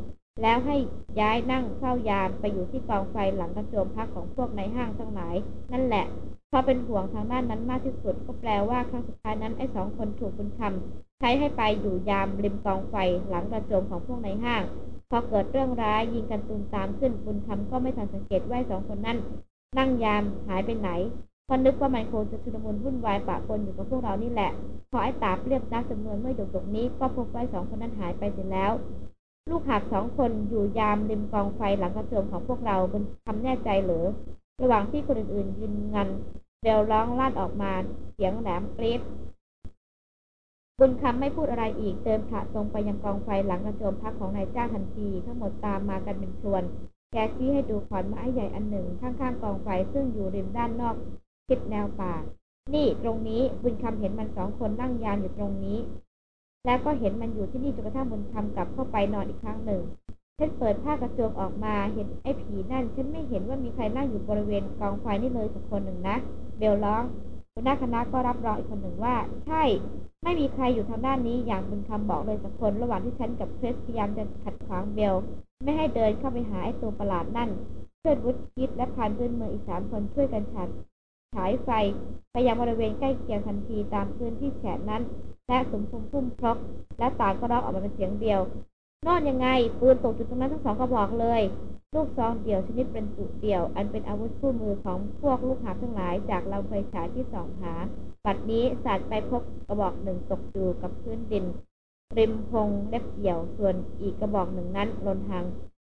Speaker 1: แล้วให้ย้ายนั่งเฝ้ายามไปอยู่ที่กองไฟหลังกระโจมพักของพวกในห้างทั้งหลาย นั่นแหละเพราเป็นห่วงทางด้านนั้นมากที่สุด ก็แปลว่าครั้งสุดท้ายนั้นไอ้สองคนถูกบุญคำใช้ให้ไปอยู่ยามริมกองไฟหลังกระโจมของพวกในห้าง พอเกิดเรื่องร้ายยิงกันตูมตามขึ้นบุญคำก็ไม่ทันสังเกตว่าสองคนนั้น นั่งยามหายไปไหนพอนึกว่ามันคงจะชุลมุนวุ่นวายปะปนอยู่กับพวกเรานี่แหละพอไอ้ตาเรียบนับจำนวนเมื่อหยกตกนี้ก็พบว่าสองคนนั้นหายไปเสร็จแล้ว ลูกหาบสองคนอยู่ยามริมกองไฟหลังกระโจมของพวกเราบุญคำแน่ใจเหรือ ระหว่างที่คนอื่นๆยืนงันเบลร้องลั่นออกมาเสียงแหลมกรี๊ดบุญคำไม่พูดอะไรอีกเดินผ่าตรงไปยังกองไฟหลังกระโจมพักของนายจ้าทันที ทั้งหมดตามมากันเป็นชวน แกชี้ให้ดูขอนไม้ใหญ่อันหนึ่งข้างๆกองไฟซึ่งอยู่ริมด้านนอกทิศแนวป่า นี่ตรงนี้บุญคำเห็นมันสองคนนั่งยามอยู่ตรงนี้ แล้วก็เห็นมันอยู่ที่นี่จนกระทั่งบุญคำกลับเข้าไปนอนอีกครั้งหนึ่งฉันเปิดผ้ากระจมออกมาเห็นไอ้ผีนั่น ฉันไม่เห็นว่ามีใครนั่งอยู่บริเวณกองไฟนี่เลยสักคนหนึ่งนะ เบลร้องหัวหน้าคณะก็รับรองอีกคนหนึ่งว่า ใช่ ไม่มีใครอยู่ทางด้านนี้อย่างเป็นคำบอกเลยสักคน ระหว่างที่ฉันกับเครสพยายามจะขัดขวางเบล ไม่ให้เดินเข้าไปหาไอ้ตัวประหลาดนั่นเพื่อนวุฒคิดและพานพื้นเมืองอีกสามคนช่วยกันฉันฉายไฟไปยังบริเวณใกล้เคียงทันทีตามพื้นที่แฉะนั้น และสมพงพุ่มพรกและต่างก็ร้องออกมาเป็นเสียงเดียว นอนยังไง ปืนตกจุดตรงนั้นทั้งสองกระบอกเลย ลูกซองเดี่ยวชนิดเป็นจุเดี่ยว อันเป็นอาวุธคู่มือของพวกลูกหาทั้งหลายจากเราไฟฉายที่สองหาปัดนี้สาดไปพบกระบอกหนึ่งตกอยู่กับพื้นดิน ริมพงเล็บเกี่ยว ส่วนอีกกระบอกหนึ่งนั้นลนทาง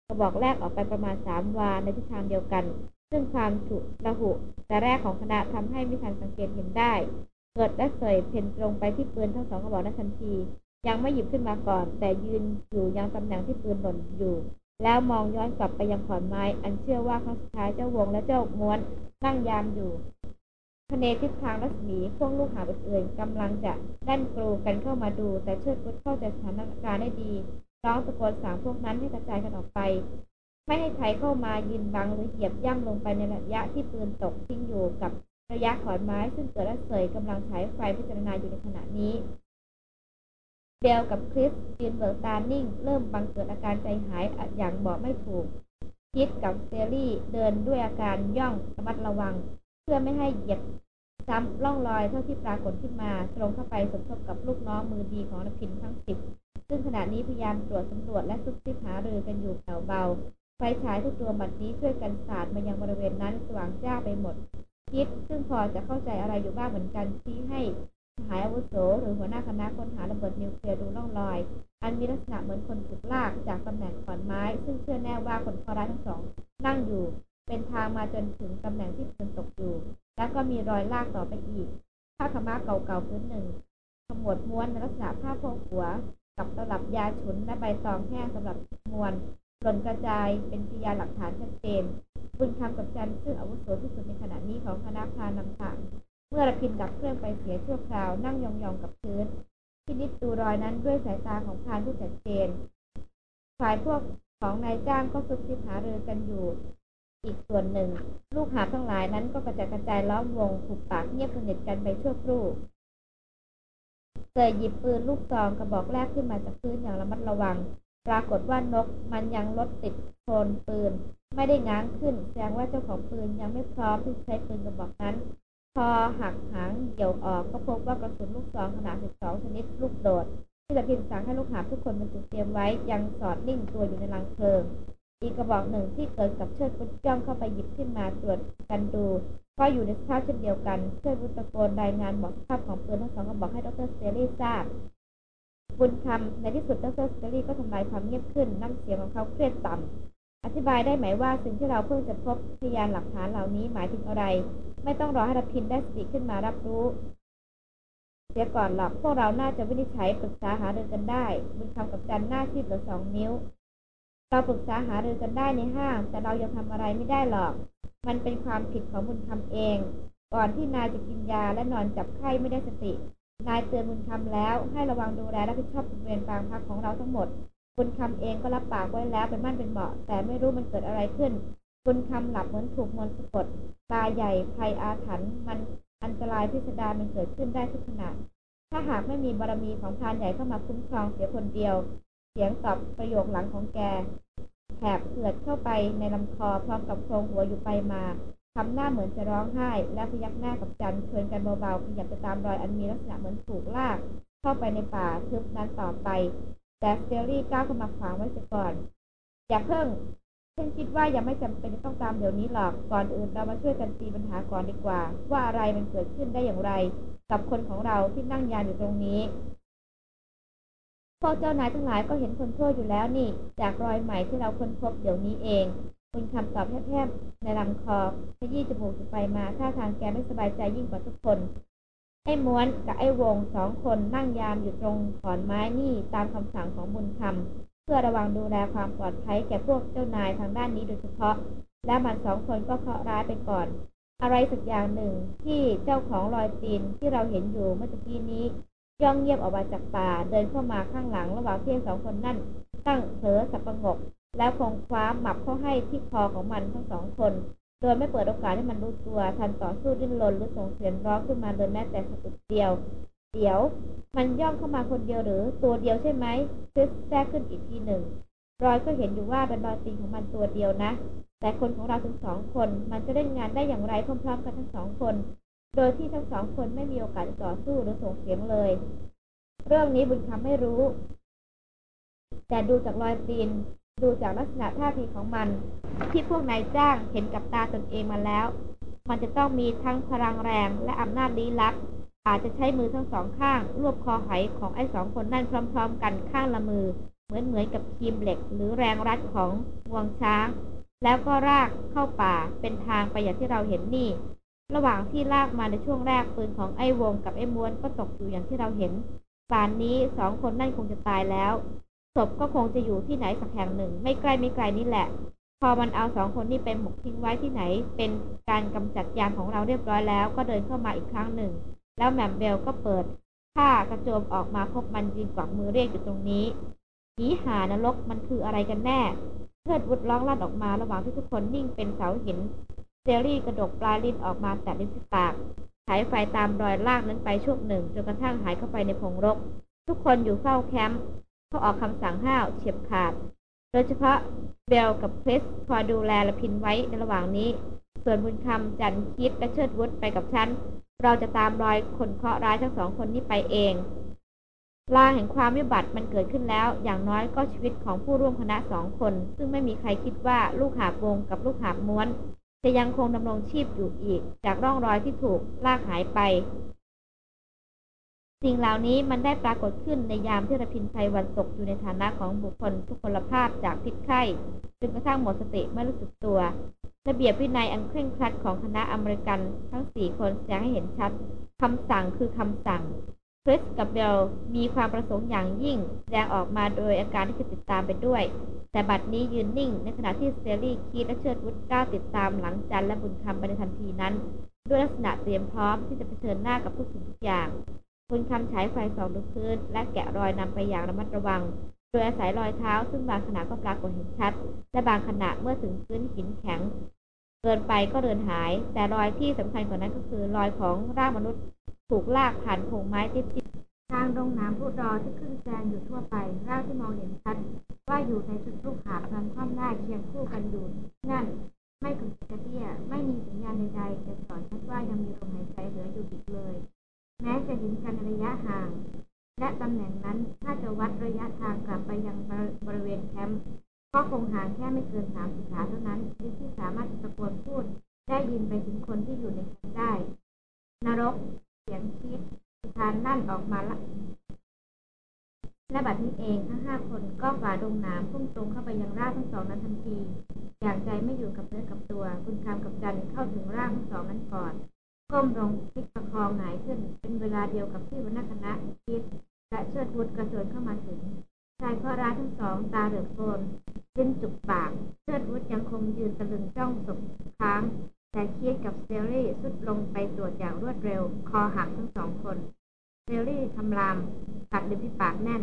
Speaker 1: กระบอกแรกออกไปประมาณสามวาในทิศทางเดียวกัน ซึ่งความฉุระหุแต่แรกของคณะทำให้ไม่ทันสังเกตเห็นได้ เกิดและเสยเพ่นตรงไปที่ปืนทั้งสองกระบอกนั้นทันที ยังไม่หยิบขึ้นมาก่อน แต่ยืนอยู่ยังตำแหน่งที่ปืนหล่นอยู่ แล้วมองย้อนกลับไปยังขอนไม้ อันเชื่อว่าครั้งสุดท้ายเจ้าวงและเจ้าม้วนนั่งยามอยู่พเนทิศทางรัศมีพวกลูกหาอื่นๆกำลังจะดันกรูกันเข้ามาดู แต่เชิดพุทธเข้าใจสถานการณ์ได้ดีร้องตะโกนสั่งพวกนั้นให้กระจายกันออกไป ไม่ให้ใครเข้ามายืนบังหรือเหยียบย่ำลงไปในระยะที่ปืนตกทิ้งอยู่กับ ระยะขอนไม้ซึ่งเกิดและเสยกำลังฉายไฟพิจารณาอยู่ในขณะนี้เดลกับคริสยืนเบิกตานิ่ง เริ่มบังเกิดอาการใจหายอย่างบอกไม่ถูก คิดกับเซรี่เดินด้วยอาการย่องระมัดระวัง เพื่อไม่ให้เหยียบซ้ำล่องรอยเท่าที่ปรากฏขึ้นมา ตรงเข้าไปสมทบกับลูกน้องมือดีของนพินทั้งสิบซึ่งขณะนี้พยายามตรวจสำรวจและซุบซิบหารือกันอยู่แถวเบา ไฟฉายทุกดวงบัดนี้ช่วยกันสาดมายังบริเวณนั้นสว่างจ้าไปหมด คิด ซึ่งพอจะเข้าใจอะไรอยู่บ้างเหมือนกันชี้ให้หายอาวุโสหรือหัวหน้าคณะค้นหาระเบิดนิวเคลียร์ดูร่องรอย อันมีลักษณะเหมือนคนถูกลากจากตำแหน่งขอนไม้ ซึ่งเชื่อแน่ว่าคนคราะห์ร้ายทั้งสอง นั่งอยู่ เป็นทางมาจนถึงตำแหน่งที่ปืนตกอยู่ แล้วก็มีรอยลากต่อไปอีกผ้าขม้าเก่าๆพื้นหนึ่งขมวดม้วนในลักษณะผ้าโพกหัว กับตลับยาฉุนและใบตองแห้งสำหรับมวนหล่นกระจายเป็นพยานหลักฐานชัดเจน บุญคำกับจันซึ่งอาวุโสที่สุดในขณะนี้ของคณะพานำทางเมื่อระพินดับเครื่องไปเสียชั่วคราวนั่งยองๆกับพื้นพินิจดูรอยนั้นด้วยสายตาของพานผู้ชัดเจน ฝ่ายพวกของนายจ้างก็ซุบซิบหาเรือกันอยู่ อีกส่วนหนึ่ง ลูกหาทั้งหลายนั้นก็กระจายกระจายล้อมวงถูกปากเงียบสนิทกันไปชั่วครู่เตยหยิบปืนลูกซองกระบอกแรกขึ้นมาจากพื้นอย่างระมัดระวัง ปรากฏว่านกมันยังลดติดโคนปืน ไม่ได้ง้างขึ้น แสดงว่าเจ้าของปืนยังไม่พร้อมที่จะใช้ปืนกระบอกนั้น พอหักหางเหี่ยวออกก็พบว่ากระสุนลูกซองขนาด 12 ชนิดลูกโดด ที่ระพินสั่งให้ลูกหาทุกคนบรรจุเตรียมไว้ยังสอดนิ่งตัวอยู่ในรังเพลิง อีกกระบอกหนึ่งที่เกิดกับเชิดพุทย่องเข้าไปหยิบขึ้นมาตรวจกันดู ก็อยู่ในสภาพเช่นเดียวกัน เชิดพุทตะโกนรายงานบอกสภาพของปืนทั้งสองกระบอกให้ดรเตอรี่ทราบบุญคำในที่สุดดรสเตอรี่ก็ทำลายความเงียบขึ้น น้ำเสียงของเขาเครียดต่ำ อธิบายได้ไหมว่าสิ่งที่เราเพิ่งจะพบพยานหลักฐานเหล่านี้หมายถึงอะไร ไม่ต้องรอให้รพินได้สติขึ้นมารับรู้เสียก่อนหลับพวกเราน่าจะวินิจฉัยปรึกษาหารือกันได้บุญคำกับจันหน้าซีดเหลือสองนิ้ว เราปรึกษาหารือกันได้ในห้าง แต่เรายังทำอะไรไม่ได้หรอก มันเป็นความผิดของบุญคำเอง ก่อนที่นายจะกินยาและนอนจับไข้ไม่ได้สติ นายเตือนบุญคำแล้วให้ระวังดูแลรับผิดชอบบริเวณบางพักของเราทั้งหมด บุญคำเองก็รับปากไว้แล้วเป็นมั่นเป็นเหมาะแต่ไม่รู้มันเกิดอะไรขึ้นบุญคำหลับเหมือนถูกมนต์สะกดตาใหญ่ภัยอาถรรพ์มันอันตรายพิสดารมันเกิดขึ้นได้ทุกขณะถ้าหากไม่มีบารมีของพรานใหญ่เข้ามาคุ้มครองเสียคนเดียว เสียงตอบประโยคหลังของแกแผบเผือดเข้าไปในลำคอพร้อมกับโครงหัวอยู่ไปมาทำหน้าเหมือนจะร้องไห้ และพยักหน้ากับจันชวนกันเบาๆขยับไปตามรอยอันมีลักษณะเหมือนถูกลาก เข้าไปในป่าทึบนั้นต่อไป แต่เตอรี่ก้าวเข้ามาขวางไว้เสียก่อน อย่าเพิ่งฉันคิดว่ายังไม่จำเป็นจะต้องตามเดี๋ยวนี้หรอกก่อนอื่นเรามาช่วยกันตีปัญหาก่อนดีกว่า ว่าอะไรมันเกิดขึ้นได้อย่างไร กับคนของเราที่นั่งยานอยู่ตรงนี้พวกเจ้านายทั้งหลายก็เห็นคนทั่วอยู่แล้วนี่ จากรอยใหม่ที่เราค้นพบเดี๋ยวนี้เอง คุณคำตอบแทบๆในลำคอขยี้จมูกไปมาท่าทางแกไม่สบายใจยิ่งกว่าทุกคน ไอ้ม้วนกับไอ้วงสองคนนั่งยามอยู่ตรงขอนไม้นี่ตามคำสั่งของบุญคำเพื่อระวังดูแลความปลอดภัยแก่พวกเจ้านายทางด้านนี้โดยเฉพาะ และมันสองคนก็เคราะห์ร้ายไปก่อน อะไรสักอย่างหนึ่งที่เจ้าของรอยตีนที่เราเห็นอยู่เมื่อกี้นี้ ย่องเงียบออกมาจากป่าเดินเข้ามาข้างหลังระหว่างที่สองคนนั่นตั้งเผลอสับประงก แล้วคงคว้าหมับเข้าให้ที่คอของมันทั้งสองคน โดยไม่เปิดโอกาสให้มันรู้ตัว ทันต่อสู้ดิ้นรนหรือส่งเสียงร้องขึ้นมาเลยแม้แต่สะดุดเดียวเดี๋ยว มันย่องเข้ามาคนเดียวหรือตัวเดียวใช่ไหมคริสแทรกขึ้นอีกทีหนึ่ง รอยก็เห็นอยู่ว่าเป็นรอยตีนของมันตัวเดียวนะ แต่คนของเราถึงสองคน มันจะเล่นงานได้อย่างไรพร้อมๆกันทั้งสองคน โดยที่ทั้งสองคนไม่มีโอกาสต่อสู้หรือส่งเสียงเลย เรื่องนี้บุญคำไม่รู้ แต่ดูจากรอยตีน ดูจากลักษณะท่าทีของมัน ที่พวกนายจ้างเห็นกับตาตนเองมาแล้ว มันจะต้องมีทั้งพลังแรงและอำนาจลี้ลับ อาจจะใช้มือทั้งสองข้าง รวบคอหอยของไอ้สองคนนั่นพร้อม ๆ กันข้างละมือ เหมือนเหมือนกับคีมเหล็ก หรือแรงรัดของงวงช้าง แล้วก็รากเข้าป่าเป็นทางไปอย่างที่เราเห็นนี่ ระหว่างที่ลากมาในช่วงแรกปืนของไอ้วงกับไอ้ม้วนก็ตกอยู่อย่างที่เราเห็นป่านนี้สองคนนั่นคงจะตายแล้ว ศพก็คงจะอยู่ที่ไหนสักแห่งหนึ่ง ไม่ใกล้ไม่ไกลนี่แหละ พอมันเอาสองคนนี้ไปหมกทิ้งไว้ที่ไหน เป็นการกำจัดยานของเราเรียบร้อยแล้ว ก็เดินเข้ามาอีกครั้งหนึ่ง แล้วแหม่มเบลก็เปิดผ้ากระโจมออกมาพบมันยืนกวักมือเรียกอยู่ตรงนี้หีหานรกมันคืออะไรกันแน่เทิดวุฒร้องลั่นออกมาระหว่างที่ทุกคนนิ่งเป็นเสาหินเซรี่กระดกปลายลิ้นออกมาแต่ลิ้นปากฉายไฟตามรอยลากนั้นไปช่วงหนึ่งจนกระทั่งหายเข้าไปในพงรก ทุกคนอยู่เฝ้าแคมป์ เขาออกคำสั่งห้าวเฉียบขาด โดยเฉพาะเบลกับคริสคอยดูแลและพินไว้ในระหว่างนี้ ส่วนบุญคำจันคิดและเชิดวุฒไปกับฉัน เราจะตามรอยคนเคราะห์ร้ายทั้งสองคนนี้ไปเองลางแห่งความวิบัติมันเกิดขึ้นแล้ว อย่างน้อยก็ชีวิตของผู้ร่วมคณะสองคน ซึ่งไม่มีใครคิดว่าลูกหาบวงกับลูกหาบม้วน จะยังคงดำรงชีพอยู่อีก จากร่องรอยที่ถูกลากหายไป สิ่งเหล่านี้มันได้ปรากฏขึ้นในยามที่ระพินไพรวันตกอยู่ในฐานะของบุคคลทุกพลภาพจากพิษไข้จนกระทั่งหมดสติไม่รู้สึกตัว ระเบียบวินัยอันเคร่งครัดของคณะอเมริกันทั้งสี่คนแสดงให้เห็นชัดคำสั่งคือคำสั่งคริสกับเบลมีความประสงค์อย่างยิ่งแสดงออกมาโดยอาการที่จะติดตามไปด้วย แต่บัดนี้ยืนนิ่ง ในขณะที่เซรี่คีดและเชิดวุฒก้าวติดตามหลังจันและบุญคำไปในทันทีนั้น ด้วยลักษณะเตรียมพร้อมที่จะเผชิญหน้ากับทุกสิ่งทุกอย่าง บุญคำฉายไฟส่องดูพื้น และแกะรอยนำไปอย่างระมัดระวัง โดยอาศัยรอยเท้า ซึ่งบางขณะก็ปรากฏเห็นชัด และบางขณะเมื่อถึงพื้นหินแข็ง เกินไปก็เดินหาย แต่รอยที่สำคัญกว่านั้นก็คือรอยของร่างมนุษย์ถูกลากผ่านโพงไม้ติดทางดงน้ำผู้ดอที่ขึ้นแซงอยู่ทั่วไป ร่างที่มองเห็นชัด ว่าอยู่ในชุดลูกหาบนอนคว่ำหน้าเคียงคู่กันอยู่ นั่น ไม่กึ่งกระเตี้ยไม่มีสัญญาณใดๆจะสอนชัดว่ายังมีลมหายใจเหลืออยู่อีกเลย แม้จะเห็นกันระยะห่าง และตำแหน่งนั้นถ้าจะวัดระยะทางกลับไปยังบริเวณแคมป์ก็คงห่างแค่ไม่เกินสามสิบขาเท่านั้นที่สามารถตะโกนพูดได้ยินไปถึงคนที่อยู่ในแคมป์ได้ นรก เสียงคิดทานนั่นออกมาละและบัดนี้เองทั้งห้าคนก็ฝ่าดงน้ำพุ่งตรงเข้าไปยังร่างทั้งสองนั้นทันที อย่างใจไม่อยู่กับเนื้อกับตัว คุณคำกับจันเข้าถึงร่างทั้งสองนั้นก่อน ก้มลงพลิกประคองหงายขึ้น เป็นเวลาเดียวกับที่วรรณคณะคิดและเชิดวุฒกระโจนเข้ามาถึงชายข้อร้ายทั้งสองตาเหลือกโกนลิ้นจุกปากเชิดวุฒยังคงยืนตะลึงจ้องศพค้าง แต่เคียดกับเซลลี่สุดลงไปตรวจอย่างรวดเร็ว คอหักทั้งสองคนเซลลี่ทำลามกัดริมฝีปากแน่น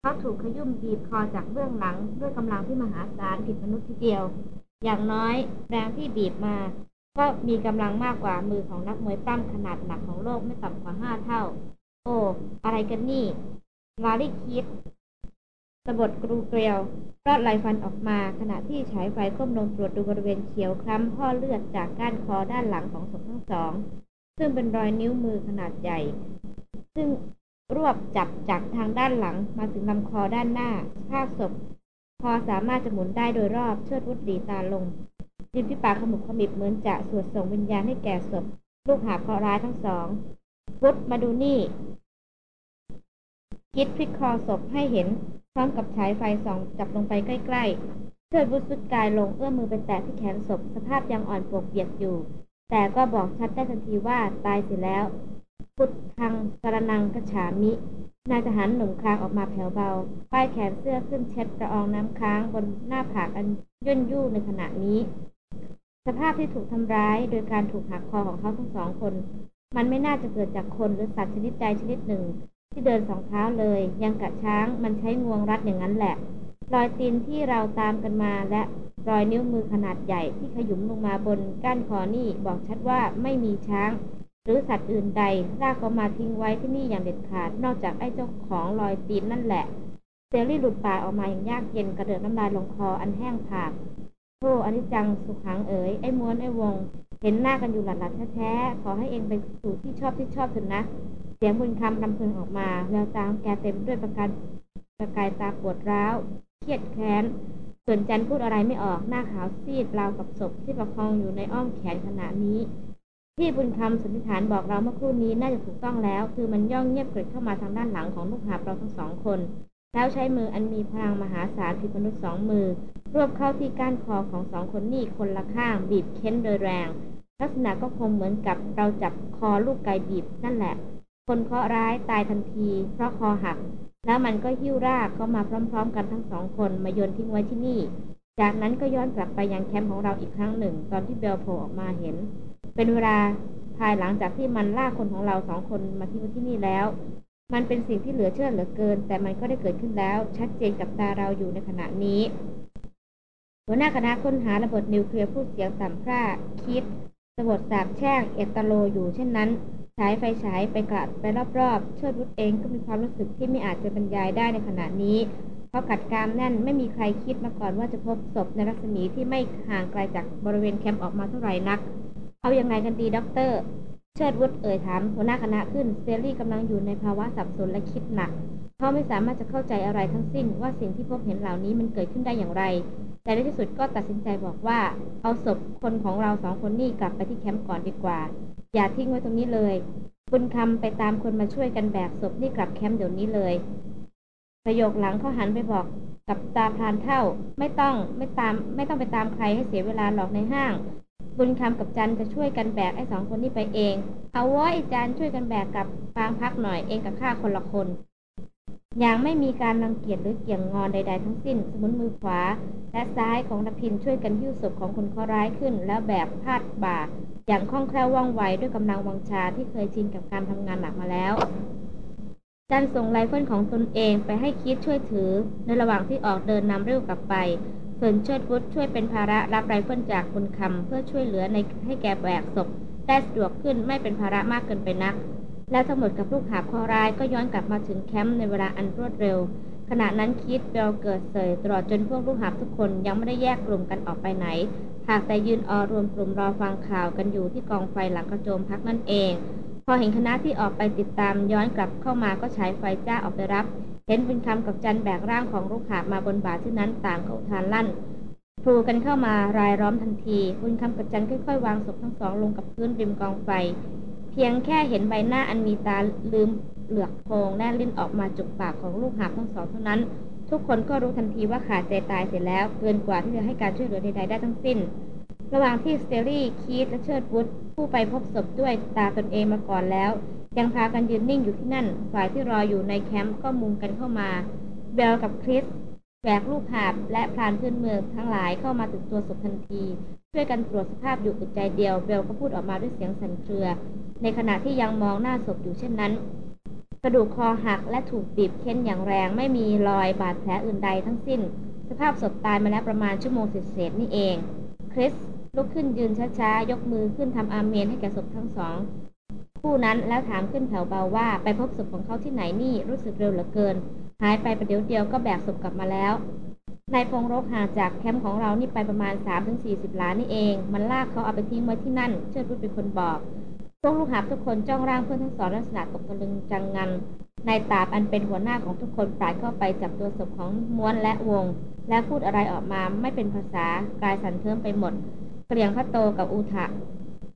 Speaker 1: เขาถูกขยุ่มบีบคอจากเบื้องหลัง ด้วยกำลังที่มหาศาลผิดมนุษย์ทีเดียว อย่างน้อยแรงที่บีบมา ก็มีกำลังมากกว่ามือของนักมวยปล้ำขนาดหนักของโลกไม่ต่ำกว่าห้าเท่า โอ้ อะไรกันนี่ลารีคิดสะบดกรูเกลียวรอดลายฟันออกมาขณะที่ฉายไฟก้มลงตรวจดูบริเวณเขียวคล้ำพ่อเลือดจากก้านคอด้านหลังของศพทั้งสอง ซึ่งเป็นรอยนิ้วมือขนาดใหญ่ ซึ่งรวบจับจากทางด้านหลังมาถึงลำคอด้านหน้าภาพศพ พอสามารถจะหมุนได้โดยรอบเชิดวุฒดีตาลง ริมที่ปากขมุบขมิบเหมือนจะสวดส่งวิญญาณให้แก่ศพลูกหาเคราะห์ร้ายทั้งสองวุฒมาดูนี่คิดพลิกคอศพให้เห็น พร้อมกับฉายไฟส่องจับลงไปใกล้ๆเชิดวุฒสุดกายลงเอื้อมมือไปแตะที่แขนศพสภาพยังอ่อนปวกเปียกอยู่ แต่ก็บอกชัดได้ทันทีว่าตายเสียแล้ว พุทธังสรนังกระฉามินายทหารหนุ่มคลางออกมาแผ่วเบา ป้ายแขนเสื้อขึ้นเช็ดกระอองน้ำค้างบนหน้าผากอันย่นยู่ในขณะนี้ สภาพที่ถูกทำร้ายโดยการถูกหักคอของเขาทั้งสองคน มันไม่น่าจะเกิดจากคนหรือสัตว์ชนิดใดชนิดหนึ่ง ที่เดินสองเท้าเลย ยังกะช้างมันใช้งวงรัดอย่างนั้นแหละ รอยตีนที่เราตามกันมาและรอยนิ้วมือขนาดใหญ่ที่ขยุมลงมาบนก้านคอนี่บอกชัดว่าไม่มีช้าง หรือสัตว์อื่นใดลากเขามาทิ้งไว้ที่นี่อย่างเด็ดขาด นอกจากไอ้เจ้าของรอยตีนนั่นแหละเซลลี่หลุดปากออกมาอย่างยากเย็นกระเดิดน้ำลายลงคออันแห้งผาก โธ่อนิจจังสุขังเอ๋ยไอ้ม้วนไอ้วง เห็นหน้ากันอยู่หลัดๆแท้ๆขอให้เองไปสู่ที่ชอบที่ชอบเถอะนะ เสียงบุญคำลำพึงออกมาแววตาของแกเต็มด้วยประการประกายตาปวดร้าว เครียดแค้น ส่วนจันพูดอะไรไม่ออกหน้าขาวซีดราวกับศพที่ประคองอยู่ในอ้อมแขนขณะนี้ ที่บุญคำสันนิษฐานบอกเราเมื่อครู่นี้น่าจะถูกต้องแล้ว คือมันย่องเงียบเกิดเข้ามาทางด้านหลังของลูกหาเราทั้งสองคน แล้วใช้มืออันมีพลังมหาศาลผิดมนุษย์สองมือ รวบเข้าที่ก้านคอของสองคนนี่คนละข้าง บีบเค้นโดยแรง ลักษณะก็คงเหมือนกับเราจับคอลูกไก่บีบนั่นแหละ คนเคราะห์ร้ายตายทันที เพราะคอหัก แล้วมันก็หิ้วรากเข้ามาพร้อม ๆ กันทั้งสองคนมาโยนทิ้งไว้ที่นี่ จากนั้นก็ย้อนกลับไปยังแคมป์ของเราอีกครั้งหนึ่ง ตอนที่เบลโผล่ออกมาเห็น เป็นเวลาภายหลังจากที่มันล่าคนของเราสองคนมาทิ้งไว้ที่นี่แล้ว มันเป็นสิ่งที่เหลือเชื่อเหลือเกิน แต่มันก็ได้เกิดขึ้นแล้ว ชัดเจนกับตาเราอยู่ในขณะนี้ หัวหน้าคณะค้นหาระเบิดนิวเคลียร์พูดเสียงต่ำพร่าคีตสบถสาบแช่งเอ็ดตะโรอยู่เช่นนั้นฉายไฟฉายไปกราดไปรอบๆ เชิดวุฒเองก็มีความรู้สึกที่ไม่อาจจะบรรยายได้ในขณะนี้ เพราะกัดกรามแน่นไม่มีใครคิดมาก่อนว่าจะพบศพในรัศมีที่ไม่ห่างไกลจากบริเวณแคมป์ออกมาเท่าไหร่นัก เอาอยัางไงกันดีด็อกเตอร์ เชิดวุฒเอ่ยถามหัวหน้าคณะขึ้น เซลลี่กำลังอยู่ในภาวะสับสนและคิดหนัก เขาไม่สามารถจะเข้าใจอะไรทั้งสิ้นว่าสิ่งที่พบเห็นเหล่านี้มันเกิดขึ้นได้อย่างไร แต่ในที่สุดก็ตัดสินใจบอกว่า เอาศพคนของเราสองคนนี่กลับไปที่แคมป์ก่อนดีกว่า อย่าทิ้งไว้ตรงนี้เลย บุญคำไปตามคนมาช่วยกันแบกศพนี่กลับแคมป์เดี๋ยวนี้เลย ประโยคหลังเขาหันไปบอก กับตาพรานเท่า ไม่ต้องไม่ตามไม่ต้องไปตามใครให้เสียเวลาหรอกในห้าง บุญคำกับจันจะช่วยกันแบกไอ้สองคนนี้ไปเองเอาไว้จันช่วยกันแบกกับฟางพักหน่อยเองกับข้าคนละคน อย่างไม่มีการรังเกียจหรือเกี่ยงงอนใด ๆ ทั้งสิ้น สมุนมือขวา และซ้ายของรพินทร์ช่วยกันหิ้วศพของคนเคราะห์ร้ายขึ้น แล้วแบกพาดบ่า อย่างคล่องแคล่วว่องไวด้วยกำลังวังชาที่เคยชินกับการทำงานหนักมาแล้วจันส่งไรเฟิลของตนเองไปให้คีตช่วยถือ ในระหว่างที่ออกเดินนำเร็วกลับไป ส่วนเชิดวุฒช่วยเป็นภาระรับไรเฟิลจากบุญคำเพื่อช่วยเหลือในให้แกแบกศพได้สะดวกขึ้นไม่เป็นภาระมากเกินไปนัก แล้วทั้งหมดกับลูกหาบคอรายก็ย้อนกลับมาถึงแคมป์ในเวลาอันรวดเร็ว ขณะนั้นคิดเบลเกิดเสยตลอดจนพวกลูกหาบทุกคนยังไม่ได้แยกกลุ่มกันออกไปไหน หากแต่ยืนออรวมกลุ่มรอฟังข่าวกันอยู่ที่กองไฟหลังกระโจมพักนั่นเอง พอเห็นคณะที่ออกไปติดตามย้อนกลับเข้ามาก็ฉายไฟจ้าออกไปรับ เห็นบุญคำกับจันแบกร่างของลูกหาบมาบนบ่าที่นั้นต่างก็อุทานลั่นพลูกันเข้ามารายล้อมทันที บุญคำกับจันค่อยๆ วางศพทั้งสองลงกับพื้นริมกองไฟ เพียงแค่เห็นใบหน้าอันมีตาลืมเหลือกโพลงแลบลิ้นออกมาจุกปากของลูกหาบทั้งสองเท่านั้น ทุกคนก็รู้ทันทีว่าขาดใจตายเสร็จแล้ว เกินกว่าที่จะให้การช่วยเหลือใดๆได้ทั้งสิ้น ระหว่างที่สเตลลี่ คีตและเชิดวุฒผู้ไปพบศพด้วยตาตนเองมาก่อนแล้ว ยังพากันยืนนิ่งอยู่ที่นั่น ฝ่ายที่รออยู่ในแคมป์ก็มุงกันเข้ามาเบลกับคริสแหวกลูกหาบและพรานพื้นเมืองทั้งหลายเข้ามาถึงตัวศพทันที ช่วยกันตรวจสภาพอยู่อึดใจเดียว เบลก็พูดออกมาด้วยเสียงสั่นเครือ ในขณะที่ยังมองหน้าศพอยู่เช่นนั้น กระดูกคอหักและถูกบีบเค้นอย่างแรงไม่มีรอยบาดแผลอื่นใดทั้งสิ้น สภาพศพตายมาแล้วประมาณชั่วโมงเศษๆนี่เอง คริสลุกขึ้นยืนช้าๆ ยกมือขึ้นทำอาเมนให้แก่ศพทั้งสอง คู่นั้นแล้วถามขึ้นแถวเบาว่าไปพบศพของเขาที่ไหนนี่รู้สึกเร็วเหลือเกิน หายไปประเดี๋ยวเดียวก็แบกศพกลับมาแล้วนายพงรกห่างจากแคมป์ของเรานี่ไปประมาณ 3-40ล้านนี่เอง มันลากเขาเอาไปทิ้งไว้ที่นั่น เชิดพุทธเป็นคนบอก พวกลูกหาบทุกคนจ้องร่างเพื่อนทั้งสองลักษณะตกตะลึงจังงัน นายตาบอันเป็นหัวหน้าของทุกคนปราดเข้าไปจับตัวศพของม้วนและวง และพูดอะไรออกมาไม่เป็นภาษากายสันเทิมไปหมด เกลียงพระโตกับอุทะ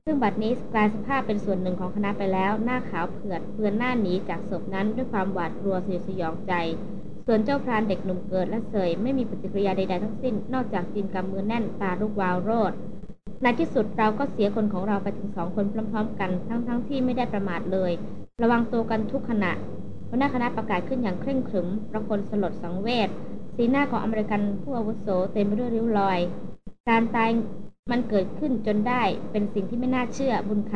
Speaker 1: ซึ่งบัดนี้กลายสภาพเป็นส่วนหนึ่งของคณะไปแล้ว หน้าขาวเผือดเปือนหน้าหนีจากศพนั้นด้วยความหวาดกลัวสยดสยองใจ ส่วนเจ้าพรานเด็กหนุ่มเกิดและเสยไม่มีปฏิกิริยาใดๆทั้งสิ้น นอกจากยืนกำมือแน่นตาลุกวาวโรจน์ในที่สุดเราก็เสียคนของเราไปถึงสองคนพร้อมๆ กัน ทั้งๆที่ไม่ได้ประมาทเลย ระวังตัวกันทุกขณะหัวหน้าคณะประกาศขึ้นอย่างเคร่งขรึมระคนสลดสังเวชสีหน้าของอเมริกันผู้อาวุโสเต็มไปด้วยริ้วรอย การตาย มันเกิดขึ้นจนได้เป็นสิ่งที่ไม่น่าเชื่อบุญค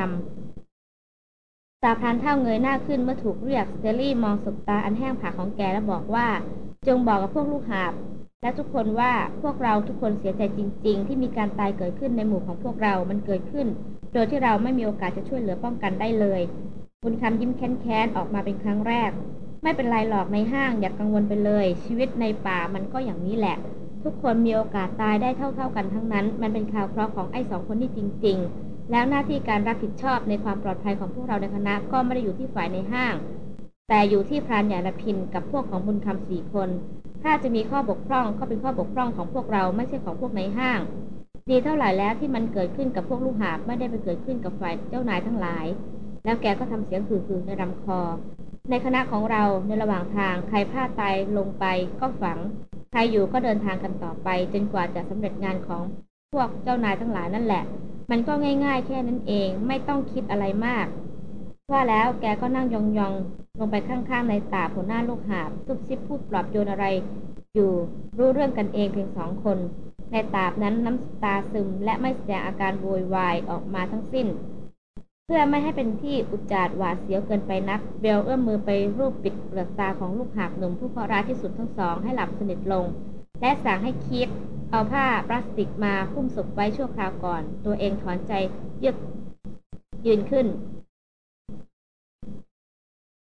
Speaker 1: ำตาพรานเฒ่าเงยหน้าขึ้นเมื่อถูกเรียกสเตลลี่มองสบตาอันแห้งผากของแกแล้วบอกว่า จงบอกกับพวกลูกหาบ และทุกคนว่าพวกเราทุกคนเสียใจจริง ๆ ที่มีการตายเกิดขึ้นในหมู่ของพวกเรา มันเกิดขึ้น โดยที่เราไม่มีโอกาสจะช่วยเหลือป้องกันได้เลย บุญคำยิ้มแค้นๆออกมาเป็นครั้งแรก ไม่เป็นไรหรอกในห้างอย่ากกังวลไปเลย ชีวิตในป่ามันก็อย่างนี้แหละ ทุกคนมีโอกาสตายได้เท่า ๆกันทั้งนั้น มันเป็นข่าวเคราะห์ของไอ้สองคนนี่จริง ๆ แล้วหน้าที่การรับผิดชอบในความปลอดภัยของพวกเราในคณะก็ไม่ได้อยู่ที่ฝ่ายในห้าง แต่อยู่ที่พรานใหญ่ละพินกับพวกของบุญคำสี่คน ถ้าจะมีข้อบกพร่องก็เป็นข้อบกพร่องของพวกเราไม่ใช่ของพวกในห้าง ดีเท่าไหร่แล้วที่มันเกิดขึ้นกับพวกลูกหาบไม่ได้ไปเกิดขึ้นกับฝ่ายเจ้านายทั้งหลาย แล้วแกก็ทำเสียงคือๆในลำคอ ในคณะของเราในระหว่างทางใครพลาดตายลงไปก็ฝัง ใครอยู่ก็เดินทางกันต่อไป จนกว่าจะสำเร็จงานของพวกเจ้านายทั้งหลายนั่นแหละ มันก็ง่าย ๆ แค่นั้นเองไม่ต้องคิดอะไรมาก ว่าแล้วแกก็นั่งยองๆ ลงไปข้างๆ ในตาหัวหน้าลูกหาบซุบซิบพูดปลอบโยนอะไร อยู่รู้เรื่องกันเองเพียงสองคน ในตาบนั้นน้ำตาซึมและไม่แสดงอาการโวยวายออกมาทั้งสิ้น เพื่อไม่ให้เป็นที่อุจจาดหวาดเสียวเกินไปนัก เบลเอื้อมมือไปรูปปิดเปลือกตาของลูกหาบหนุ่มผู้เคราะห์ร้ายที่สุดทั้งสองให้หลับสนิทลง และสั่งให้คิดเอาผ้าพลาสติกมาหุ้มศพไว้ชั่วคราวก่อน ตัวเองถอนใจเยือกยืนขึ้น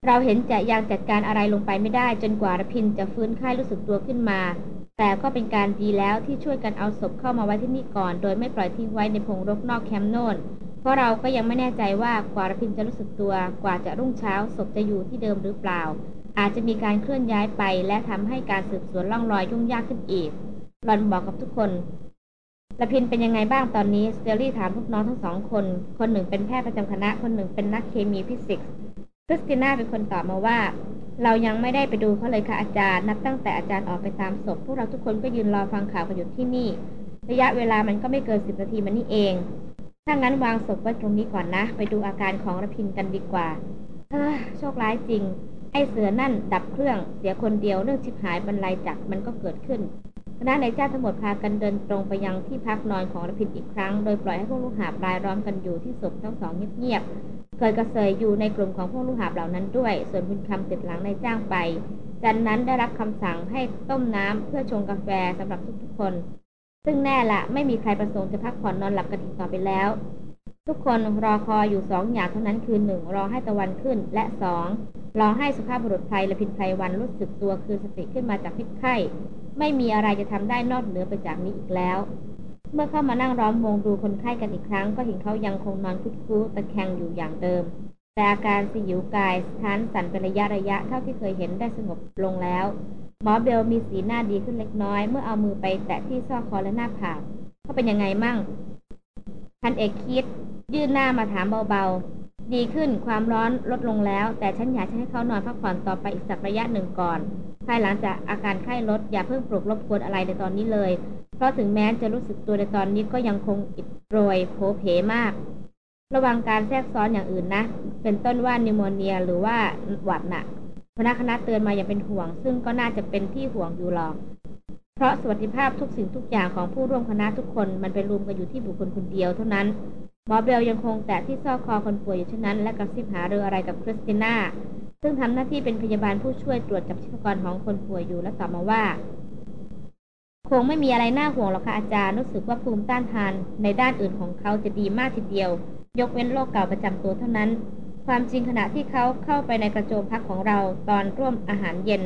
Speaker 1: เราเห็นจะยังจัดการอะไรลงไปไม่ได้ จนกว่ารพินจะฟื้นค่ายรู้สึกตัวขึ้นมา แต่ก็เป็นการดีแล้วที่ช่วยกันเอาศพเข้ามาไว้ที่นี่ก่อน โดยไม่ปล่อยทิ้งไว้ในพงรกนอกแคมป์โน่น เพราะเราก็ยังไม่แน่ใจว่ากว่ารพินจะรู้สึกตัว กว่าจะรุ่งเช้าศพจะอยู่ที่เดิมหรือเปล่า อาจจะมีการเคลื่อนย้ายไป และทำให้การสืบสวนล่องรอยยุ่งยากขึ้นอีกหล่อนบอกกับทุกคนรพินทร์เป็นยังไงบ้างตอนนี้สเตลลี่ถามลูกน้องทั้งสองคน คนหนึ่งเป็นแพทย์ประจำคณะ คนหนึ่งเป็นนักเคมีฟิสิกส์ คริสติน่าเป็นคนตอบมาว่า เรายังไม่ได้ไปดูเขาเลยค่ะอาจารย์ นับตั้งแต่อาจารย์ออกไปตามศพ พวกเราทุกคนก็ยืนรอฟังข่าวกันอยู่ที่นี่ ระยะเวลามันก็ไม่เกินสิบนาทีมานี่เอง ถ้างั้นวางศพไว้ตรงนี้ก่อนนะ ไปดูอาการของรพินทร์กันดีกว่าเฮ้โชคร้ายจริง ไอ้เสือนั่นดับเครื่องเสียคนเดียวเรื่องชิบหายบรรลัยจักรมันก็เกิดขึ้นคณะนายจ้างทั้งหมดพากันเดินตรงไปยังที่พักนอนของระพินอีกครั้ง โดยปล่อยให้พวกลูกหาบรายล้อมกันอยู่ที่ศพทั้งสองเงียบๆ เคยกระเสยอยู่ในกลุ่มของพวกลูกหาบเหล่านั้นด้วย ส่วนบุญคำติดหลังนายจ้างไปจากนั้นได้รับคำสั่งให้ต้มน้ำเพื่อชงกาแฟสำหรับทุกๆคน ซึ่งแน่ละไม่มีใครประสงค์จะพักผ่อนนอนหลับกันอีกต่อไปแล้ว ทุกคนรอคอยอยู่สองอย่างเท่านั้นคือหนึ่งรอให้ตะวันขึ้น และสองรอให้สุภาพบุรุษไพรและพินไพรวันรู้สึกตัวคืนสติขึ้นมาจากพิษไข้ ไม่มีอะไรจะทำได้นอกเหนือไปจากนี้อีกแล้ว เมื่อเข้ามานั่งร้อมวงดูคนไข้กันอีกครั้ง ก็เห็นเขายังคงนอนคุดคู้ตะแคงอยู่อย่างเดิม แต่อาการสิวกายสถานสั่นเป็นระยะระยะเท่าที่เคยเห็นได้สงบลงแล้ว หมอเบลมีสีหน้าดีขึ้นเล็กน้อย เมื่อเอามือไปแตะที่ซอกคอและหน้าผากเขาเป็นยังไงมั่งพันเอกคิด ยื่นหน้ามาถามเบาๆ ดีขึ้นความร้อนลดลงแล้ว แต่ฉันอยากจะให้เขานอนพักผ่อนต่อไปอีกสักระยะหนึ่งก่อน ภายหลังจากอาการไข้ลดอย่าเพิ่งปลุกรบกวนอะไรในตอนนี้เลย ราะถึงแม้จะรู้สึกตัวในตอนนี้ก็ยังคงอิดโรยโผเพมาก ระวังการแทรกซ้อนอย่างอื่นนะ เป็นต้นว่านิโมเนียหรือว่าหวัดหนักคณะคณะเตือนมาอย่างเป็นห่วง ซึ่งก็น่าจะเป็นที่ห่วงอยู่หรอก เพราะสวัสดิภาพทุกสิ่งทุกอย่างของผู้ร่วมคณะทุกคนมันเป็นรวมกันอยู่ที่บุคคลคนเดียวเท่านั้นหมอเบลยังคงแตะที่ซอกคอคนป่วยอยู่เช่นนั้น และกระซิบหาเรืออะไรกับคริสติน่าซึ่งทำหน้าที่เป็นพยาบาลผู้ช่วยตรวจจับชีพจรของคนป่วยอยู่และตอบมาว่า คงไม่มีอะไรน่าห่วงหรอกค่ะอาจารย์รู้สึกว่าภูมิต้านทานในด้านอื่นของเขาจะดีมากทีเดียว ยกเว้นโรคเก่าประจำตัวเท่านั้น ความจริงขณะที่เขาเข้าไปในกระโจมพักของเราตอนร่วมอาหารเย็น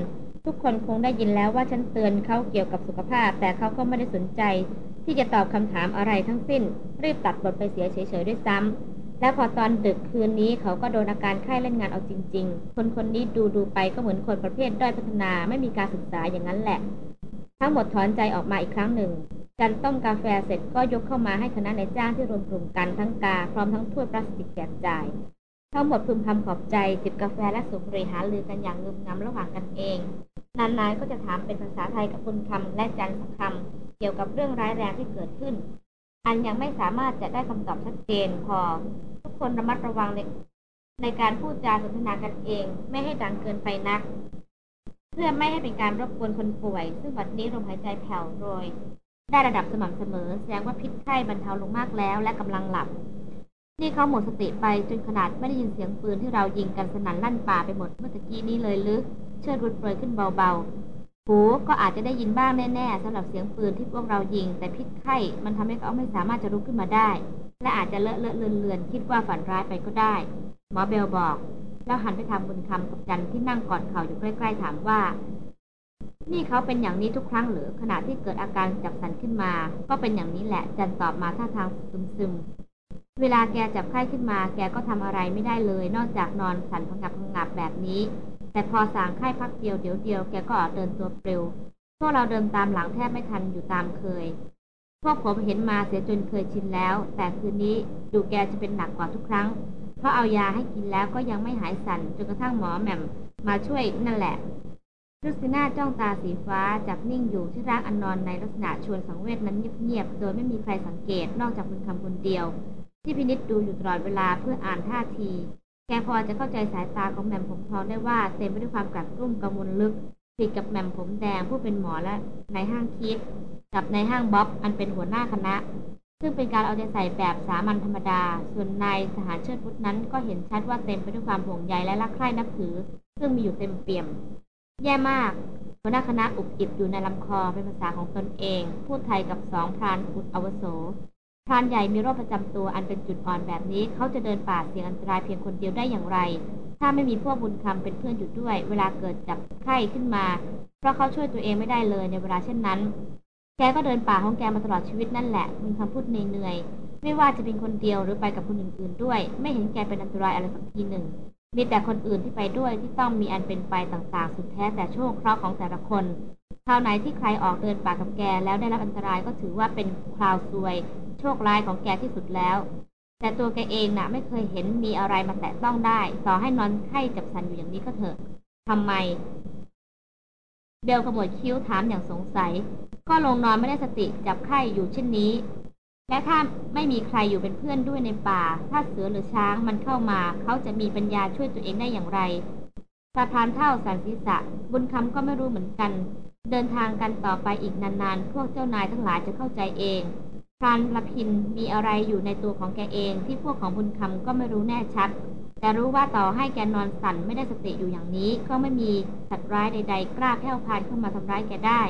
Speaker 1: ทุกคนคงได้ยินแล้วว่าฉันเตือนเขาเกี่ยวกับสุขภาพ แต่เขาก็ไม่ได้สนใจ ที่จะตอบคำถามอะไรทั้งสิ้น รีบตัดบทไปเสียเฉยๆด้วยซ้ำและพอตอนดึกคืนนี้เขาก็โดนอาการไข้เล่นงานเอาจริง ๆ คนคนนี้ดูดูไปก็เหมือนคนประเภทด้อยพัฒนาไม่มีการศึกษาอย่างนั้นแหละ ทั้งหมดถอนใจออกมาอีกครั้งหนึ่ง จันต้มกาแฟเสร็จก็ยกเข้ามาให้คณะนายจ้างที่รวมกลุ่มกันทั้งกา พร้อมทั้งถ้วยพลาสติกแจกจ่าย ทั้งหมดพึมพำขอบใจจิบกาแฟและสูบบุหรี่หาลือกันอย่างงึมงำระหว่างกันเอง นานๆก็จะถามเป็นภาษาไทยกับคุณคำและจันสักคำเกี่ยวกับเรื่องร้ายแรงที่เกิดขึ้น อันยังไม่สามารถจะได้คำตอบชัดเจนพอ ทุกคนระมัดระวังในในการพูดจาสนทนากันเอง ไม่ให้ดังเกินไปนัก พื่อไม่ให้เป็นการรบกวนคนป่วย ซึ่งวันนี้ลมหายใจแผ่วโรย ได้ระดับสม่ำเสมอ แสดงว่าพิษไข้บรรเทาลงมากแล้ว และกำลังหลับ นี่เขาหมดสติไปจนขนาดไม่ได้ยินเสียงปืนที่เรายิงกันสนั่นลั่นป่าไปหมดเมื่อตะกี้นี้เลยลึก เชิดรุดเปรยขึ้นเบา หูก็อาจจะได้ยินบ้างแน่ๆสำหรับเสียงปืนที่พวกเรายิง แต่พิษไข้มันทำให้เขาไม่สามารถจะลุกขึ้นมาได้ และอาจจะเลอะเลอะเลือนเลือนคิดว่าฝันร้ายไปก็ได้ หมอเบลบอก แล้วหันไปทำบุญคำกับจันที่นั่งกอดเข่าอยู่ใกล้ๆถามว่า นี่เขาเป็นอย่างนี้ทุกครั้งหรือขณะที่เกิดอาการจับสันขึ้นมา ก็เป็นอย่างนี้แหละ จันตอบมาท่าทางซึมๆเวลาแกจับไข้ขึ้นมา แกก็ทำอะไรไม่ได้เลย นอกจากนอนสันพงับพงับแบบนี้ แต่พอสางไข้พักเดียวเดี๋ยวเดียวแกก็เดินตัวเปลวพวกเราเดินตามหลังแทบไม่ทันอยู่ตามเคย พวกผมเห็นมาเสียจนเคยชินแล้ว แต่คืนนี้ดูแกจะเป็นหนักกว่าทุกครั้ง เพราะเอายาให้กินแล้วก็ยังไม่หายสั่นจนกระทั่งหมอแหม่มมาช่วยนั่นแหละคริสติน่าจ้องตาสีฟ้าจับนิ่งอยู่ที่ร่างอันนอนในลักษณะชวนสังเวชนั้นเงียบๆ โดยไม่มีใครสังเกตนอกจากคุณคำคนเดียว ที่พินิษดูอยู่ตลอดเวลาเพื่ออ่านท่าที แกพอจะเข้าใจสายตาของแหม่มผมทองได้ว่าเต็มไปด้วยความกัดกรุ่มกังวลลึกผิดกับแหม่มผมแดงผู้เป็นหมอและในห้างคิดกับในห้างบ๊อบอันเป็นหัวหน้าคณะ ซึ่งเป็นการเอาใจใส่แบบสามัญธรรมดา ส่วนนายทหารเชิดพุทธนั้นก็เห็นชัดว่าเต็มไปด้วยความห่วงใยและรักใคร่นับถือ ซึ่งมีอยู่เต็มเปี่ยม แย่มากหัวหน้าคณะอุบอิบอยู่ในลำคอเป็นภาษาของตนเอง พูดไทยกับสองพรานอุดอวโส พรานใหญ่มีโรคประจำตัวอันเป็นจุดอ่อนแบบนี้ เขาจะเดินป่าเสี่ยงอันตรายเพียงคนเดียวได้อย่างไร ถ้าไม่มีพวกบุญคำเป็นเพื่อนอยู่ด้วย เวลาเกิดจับไข้ขึ้นมา เพราะเขาช่วยตัวเองไม่ได้เลยในเวลาเช่นนั้น แกก็เดินป่าของแกมาตลอดชีวิตนั่นแหละบุญคำพูดเหนื่อยๆไม่ว่าจะเป็นคนเดียวหรือไปกับคนอื่นๆด้วย ไม่เห็นแกเป็นอันตรายอะไรสักทีหนึ่ง มีแต่คนอื่นที่ไปด้วยที่ต้องมีอันเป็นไปต่างๆ สุดแท้แต่โชคเคราะห์ของแต่ละคน คราวไหนที่ใครออกเดินป่ากับแกแล้วได้รับอันตรายก็ถือว่าเป็นคราวซวย โชคร้ายของแกที่สุดแล้ว แต่ตัวแกเองนะ่ะไม่เคยเห็นมีอะไรมาแตะต้องได้ ต่อให้นอนไข้จับสันอยู่อย่างนี้ก็เถอะทำไม เบลขมวดคิ้วถามอย่างสงสัย ก็ลงนอนไม่ได้สติจับไข้อยู่เช่นนี้ และถ้าไม่มีใครอยู่เป็นเพื่อนด้วยในป่า ถ้าเสือหรือช้างมันเข้ามา เขาจะมีปัญญาช่วยตัวเองได้อย่างไร สะพานเท่าสันศีษะ บุญคำก็ไม่รู้เหมือนกัน เดินทางกันต่อไปอีกนานๆ พวกเจ้านายทั้งหลายจะเข้าใจเองพรานละพินมีอะไรอยู่ในตัวของแกเองที่พวกของบุญคำก็ไม่รู้แน่ชัด แต่รู้ว่าต่อให้แกนอนสั่นไม่ได้สติอยู่อย่างนี้ ก็ไม่มีสัตว์ร้ายใด ๆ กล้าแผ่วพานเข้ามาทำร้ายแกได้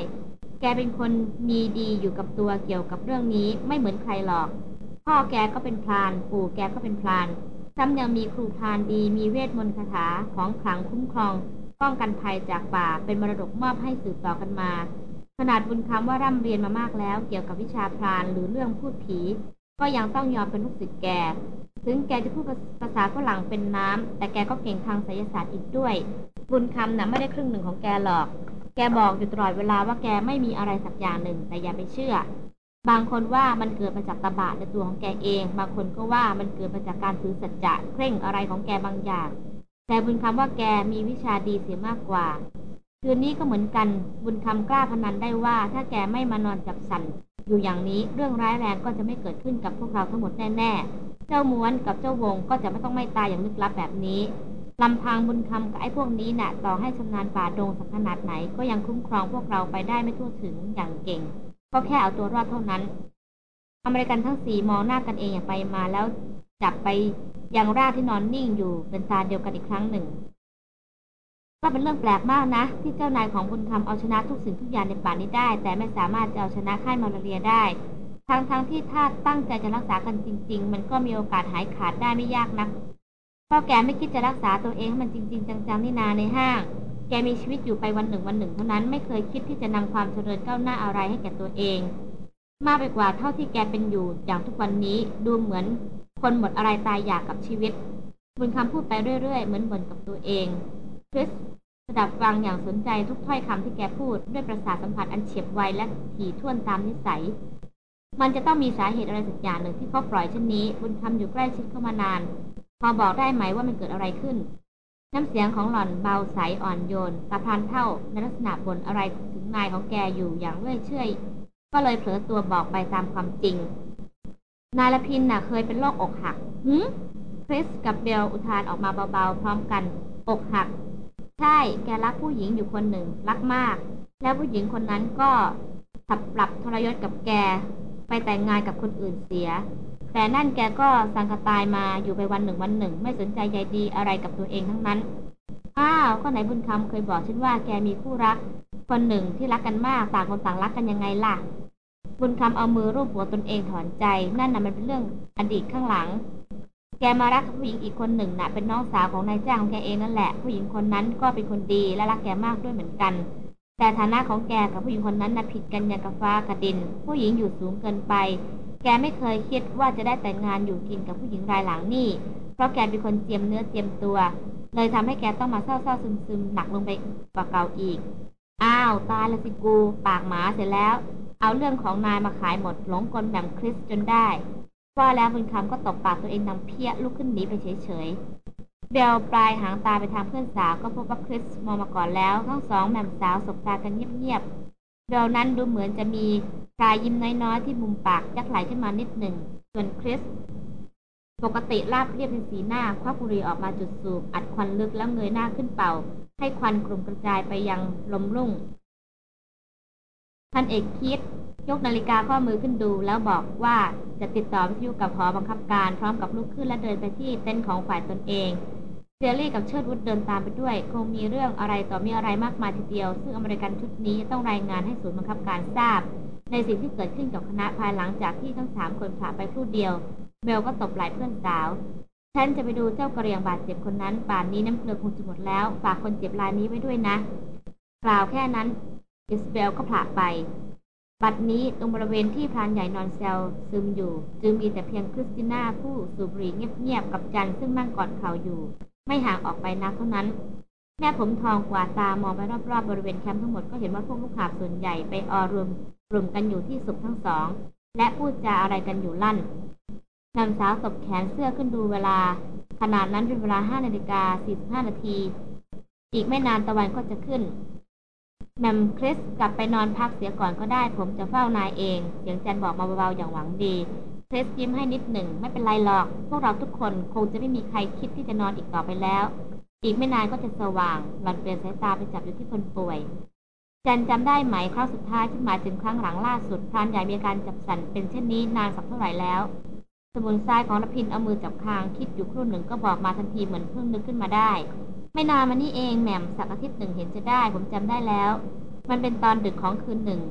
Speaker 1: แกเป็นคนมีดีอยู่กับตัวเกี่ยวกับเรื่องนี้ไม่เหมือนใครหรอก พ่อแกก็เป็นพราน ปู่แกก็เป็นพราน ซ้ำยังมีครูพานดีมีเวทมนต์คาถาของขลังคุ้มครอง ป้องกันภัยจากป่าเป็นมรดกมอบให้สืบต่อกันมา ขนาดบุญคำว่าร่ำเรียนมามากแล้ว เกี่ยวกับวิชาพรานหรือเรื่องพูดผี ก็ยังต้องยอมเป็นลูกศิษย์แกถึงแกจะพูดภาษาฝรั่งเป็นน้ำแต่แกก็เก่งทางไสยศาสตร์อีกด้วย บุญคำนะ่ะไม่ได้ครึ่งหนึ่งของแกหรอก แกบอกอยู่ตลอดเวลาว่าแกไม่มีอะไรสักอย่างหนึ่ง แต่อย่าไปเชื่อ บางคนว่ามันเกิดมาจากตบะในตัวของแกเอง บางคนก็ว่ามันเกิดมาจากการถือสัจจะเคร่งอะไรของแกบางอย่าง แต่บุญคำว่าแกมีวิชาดีเสียมากกว่า คืนนี้ก็เหมือนกัน บุญคำกล้าพนันได้ว่า ถ้าแกไม่มานอนจับสัน อยู่อย่างนี้เรื่องร้ายแรงก็จะไม่เกิดขึ้นกับพวกเราทั้งหมดแน่ๆ เจ้าม้วนกับเจ้าวงก็จะไม่ต้องไม่ตายอย่างลึกลับแบบนี้ลำพังบุญคำกับไอ้พวกนี้นะ่ะ ต่อให้ชำนาญป่าดงสักขนาดไหนก็ยังคุ้มครองพวกเราไปได้ไม่ทั่วถึงอย่างเก่ง ก็แค่เอาตัวรอดเท่านั้น อเมริกันทั้งสี่มองหน้ากันเองอย่างไปมาแล้วจับไปยังร่างที่นอนนิ่งอยู่เป็นตาเดียวกันอีกครั้งหนึ่ง ก็เป็นเรื่องแปลกมากนะ ที่เจ้านายของบุญคำเอาชนะทุกสิ่งทุกอย่างในป่านี้ได้ แต่ไม่สามารถจะเอาชนะไข้มาลาเรียได้ทั้งๆทที่ถ้าตั้งใจจะรักษากันจริง ๆ มันก็มีโอกาสหายขาดได้ไม่ยากนักเพราะแกไม่คิดจะรักษาตัวเองให้มันจริง ๆ จังๆนี่นาในห้าง แกมีชีวิตอยู่ไปวันหนึ่งวันหนึ่งเท่านั้นไม่เคยคิดที่จะนำความเจริญก้าวหน้าอะไรให้แก่ตัวเอง มากไปกว่าเท่าที่แกเป็นอยู่อย่างทุกวันนี้ดูเหมือนคนหมดอะไรตายอยากกับชีวิตบุญคำพูดไปเรื่อยๆ เหมือนบ่นกับตัวเองคริสสดับฟังอย่างสนใจทุกถ้อยคำที่แกพูดด้วยประสาทสัมผัสอันเฉียบไวและถี่ถ้วนตามนิสัย มันจะต้องมีสาเหตุอะไรสักอย่างหนึ่งที่เขาปล่อยเช่นนี้ บุญคำอยู่ใกล้ชิดเข้ามานาน พอบอกได้ไหมว่ามันเกิดอะไรขึ้น น้ำเสียงของหล่อนเบาใสอ่อนโยนตาพานเท่าในลักษณะบนอะไรถึงนายของแกอยู่อย่างเรื่อยเชื่อยก็เลยเผลอตัวบอกไปตามความจริง นายละพินน่ะเคยเป็นโรคอกหักหืมคริสกับเบลอุทานออกมาเบาๆ พร้อมกัน อกหัก ใช่แกรักผู้หญิงอยู่คนหนึ่งรักมาก แล้วผู้หญิงคนนั้นก็ถับปรับทรยศกับแก ไปแต่งงานกับคนอื่นเสีย แต่นั่นแกก็สังกตายมาอยู่ไปวันหนึ่งวันหนึ่ง ไม่สนใจใยดีอะไรกับตัวเองทั้งนั้นอ้าวก็ไหนบุญคำเคยบอกฉันว่าแกมีคู่รัก คนหนึ่งที่รักกันมากต่างคนต่างรักกันยังไงล่ะ บุญคำเอามือรูปหัวตนเองถอนใจ นั่นน่ะมันเป็นเรื่องอดีตข้างหลัง แกมารักผู้หญิงอีกคนหนึ่งน่ะ เป็นน้องสาวของนายจ้างของแกเองนั่นแหละ ผู้หญิงคนนั้นก็เป็นคนดีและรักแกมากด้วยเหมือนกันแต่ฐานะของแกกับผู้หญิงคนนั้นน่ะผิดกันอย่างกับฟ้ากับดิน ผู้หญิงอยู่สูงเกินไป แกไม่เคยคิดว่าจะได้แต่งงานอยู่กินกับผู้หญิงรายหลังนี่ เพราะแกเป็นคนเจียมเนื้อเจียมตัว เลยทำให้แกต้องมาเศร้าๆซึมๆหนักลงไปกว่าเก่าอีก อ้าว ตายละสิกู ปากหมาเสร็จแล้ว เอาเรื่องของนายมาขายหมดหลงกลแบบคริสจนได้ ว่าแล้วบุญคำก็ตบปากตัวเองดังเพี้ยลุกขึ้นหนีไปเฉยๆ เบลปลายหางตาไปทางเพื่อนสาวก็พบว่าคริสมองมาก่อนแล้วทั้งสองแม่มสาวสบตากันเงียบ เบลนั้นดูเหมือนจะมีรายยิ้มน้อยๆ ที่มุมปากยักไหลขึ้นมานิดหนึ่ง ส่วนคริส ปกติราบเรียบในสีหน้า ควักบุหรี่ออกมาจุดสูบ อัดควันลึกแล้วเงยหน้าขึ้นเป่า ให้ควันกลุ่มกระจายไปยังลมรุ่ง ท่านเอกคิด ยกนาฬิกาข้อมือขึ้นดู แล้วบอกว่าจะติดต่อวิทยุกับหอบังคับการพร้อมกับลุกขึ้นและเดินไปที่เต็นท์ของฝ่ายตนเอง เจอรี่กับเชิดวุฒเดินตามไปด้วย คงมีเรื่องอะไรต่อมีอะไรมากมายทีเดียว ซึ่งอเมริกันชุดนี้ต้องรายงานให้ศูนย์บังคับการทราบ ในสิ่งที่เกิดขึ้นกับคณะภายหลังจากที่ทั้งสามคนผ่าไปครู่เดียวเบลก็ตบไหล่เพื่อนสาว ฉันจะไปดูเจ้ากระเรียงบาดเจ็บคนนั้นป่านนี้น้ำเกลือคงจะหมดแล้ว ฝากคนเจ็บรายนี้ไว้ด้วยนะ กล่าวแค่นั้นอิสเบลก็ผ่าไป บัดนี้ตรงบริเวณที่พรานใหญ่นอนเซลซึมอยู่ จึงมีแต่เพียงคริสติน่าผู้สูบบุหรี่เงียบๆกับจันซึ่งนั่งกอดเข่าอยู่
Speaker 2: ไม่ห่างออกไปนักเท่านั้น แม่ผมทองกว่าตามองไปรอบๆบบริเวณแคมป์ทั้งหมดก็เห็นว่าพวกลูกหาบส่วนใหญ่ไปออรวมกลุ่มกันอยู่ที่ศพทั้งสอง และพูดจาอะไรกันอยู่ลั่นนำสาวตบแขนเสื้อขึ้นดูเวลา ขนาดนั้นเป็นเวลาห้านาฬิกาสี่สิบห้านาที อีกไม่นานตะวันก็จะขึ้นแมมคริสกลับไปนอนพักเสียก่อนก็ได้ ผมจะเฝ้านายเอง เสียงจันบอกมาเบาๆอย่างหวังดี คริสยิ้มให้นิดหนึ่งไม่เป็นไรหรอก พวกเราทุกคนคงจะไม่มีใครคิดที่จะนอนอีกต่อไปแล้ว อีกไม่นานก็จะสว่างหลันเปลี่ยนสายตาไปจับอยู่ที่คนป่วย จันจำได้ไหมครั้งสุดท้ายที่มาถึงครั้งหลังล่าสุดพรานใหญ่มีอาการจับสั่นเป็นเช่นนี้นานสักเท่าไหร่แล้วสมุนทรายของรพินเอามือจับคางคิดอยู่ครู่หนึ่งก็บอกมาทันทีเหมือนเพิ่งนึกขึ้นมาได้ ไม่นานมานี่เองแหม่มสักอาทิตย์หนึ่งเห็นจะได้ ผมจำได้แล้ว มันเป็นตอนดึกของคืนหนึ่ง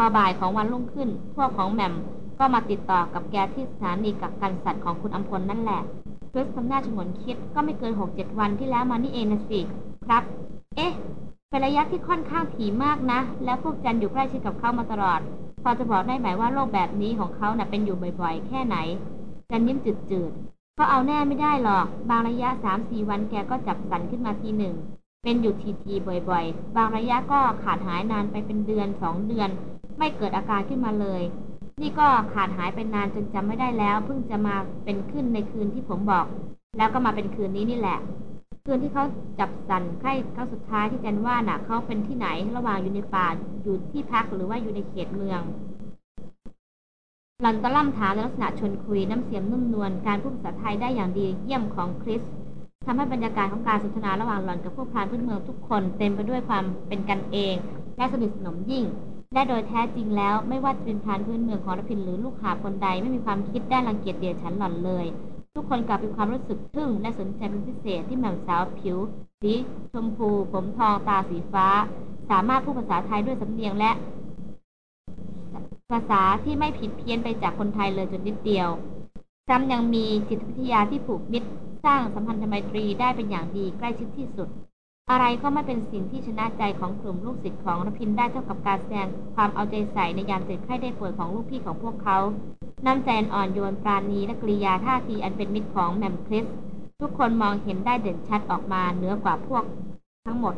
Speaker 2: พอบ่ายของวันรุ่งขึ้น พวกของแหม่มก็มาติดต่อกับแกที่สถานีกักกันสัตว์ของคุณอัมพลนั่นแหละคริสทำหน้าฉงนคิดก็ไม่เกินหกเจ็ดวันที่แล้วมานี่เองนะสิครับ เอ๊ะเป็นระยะที่ค่อนข้างถี่มากนะ แล้วพวกจันอยู่ใกล้ชิดกับเขามาตลอด พอจะบอกได้ไหมว่าโรคแบบนี้ของเขานะ่ะเป็นอยู่บ่อยๆ แค่ไหน จันยิ้มจืดๆก็เอาแน่ไม่ได้หรอก บางระยะสามสี่วันแกก็จับสันขึ้นมาทีหนึ่ง เป็นอยู่ทีๆบ่อยๆ บางระยะก็ขาดหายนานไปเป็นเดือนสองเดือน ไม่เกิดอาการขึ้นมาเลย นี่ก็ขาดหายไปนานจนจำไม่ได้แล้ว เพิ่งจะมาเป็นขึ้นในคืนที่ผมบอก แล้วก็มาเป็นคืนนี้นี่แหละ คืนที่เขาจับสันไข้ครั้งสุดท้ายที่จันว่าน่ะเขาเป็นที่ไหนระหว่างอยู่ในป่าอยู่ที่พักหรือว่าอยู่ในเขตเมืองหล่อนก็ล่ำถามในลักษณะชวนคุยน้ำเสียงนุ่มนวลการพูดภาษาไทยได้อย่างดีเยี่ยมของคริสทำให้บรรยากาศของการสนทนาระหว่างหล่อนกับพวกพรานพื้นเมืองทุกคนเต็มไปด้วยความเป็นกันเอง และสนิทสนมยิ่ง และโดยแท้จริงแล้ว ไม่ว่าจะเป็นพรานพื้นเมืองของรพินหรือลูกหาคนใดไม่มีความคิดด้านรังเกียจเดียดฉันหล่อนเลย ทุกคนกลับมีความรู้สึกทึ่งและสนใจเป็นพิเศษที่แม่สาวผิวสีชมพู ผมทองตาสีฟ้า สามารถพูดภาษาไทยด้วยสำเนียงและ ภาษาที่ไม่ผิดเพี้ยนไปจากคนไทยเลยจนนิดเดียวซ้ำยังมีจิตวิทยาที่ผูกมิตรสร้างสัมพันธไมตรีได้เป็นอย่างดีใกล้ชิดที่สุด อะไรก็ไม่เป็นสิ่งที่ชนะใจของกลุ่มลูกศิษย์ของรพินได้เท่ากับการแสดงความเอาใจใส่ในยามเจ็บไข้ได้ป่วยของลูกพี่ของพวกเขา น้ำใจอ่อนโยนปรานีและกริยาท่าทีอันเป็นมิตรของแมมคริส ทุกคนมองเห็นได้เด่นชัดออกมาเหนือกว่าพวกทั้งหมด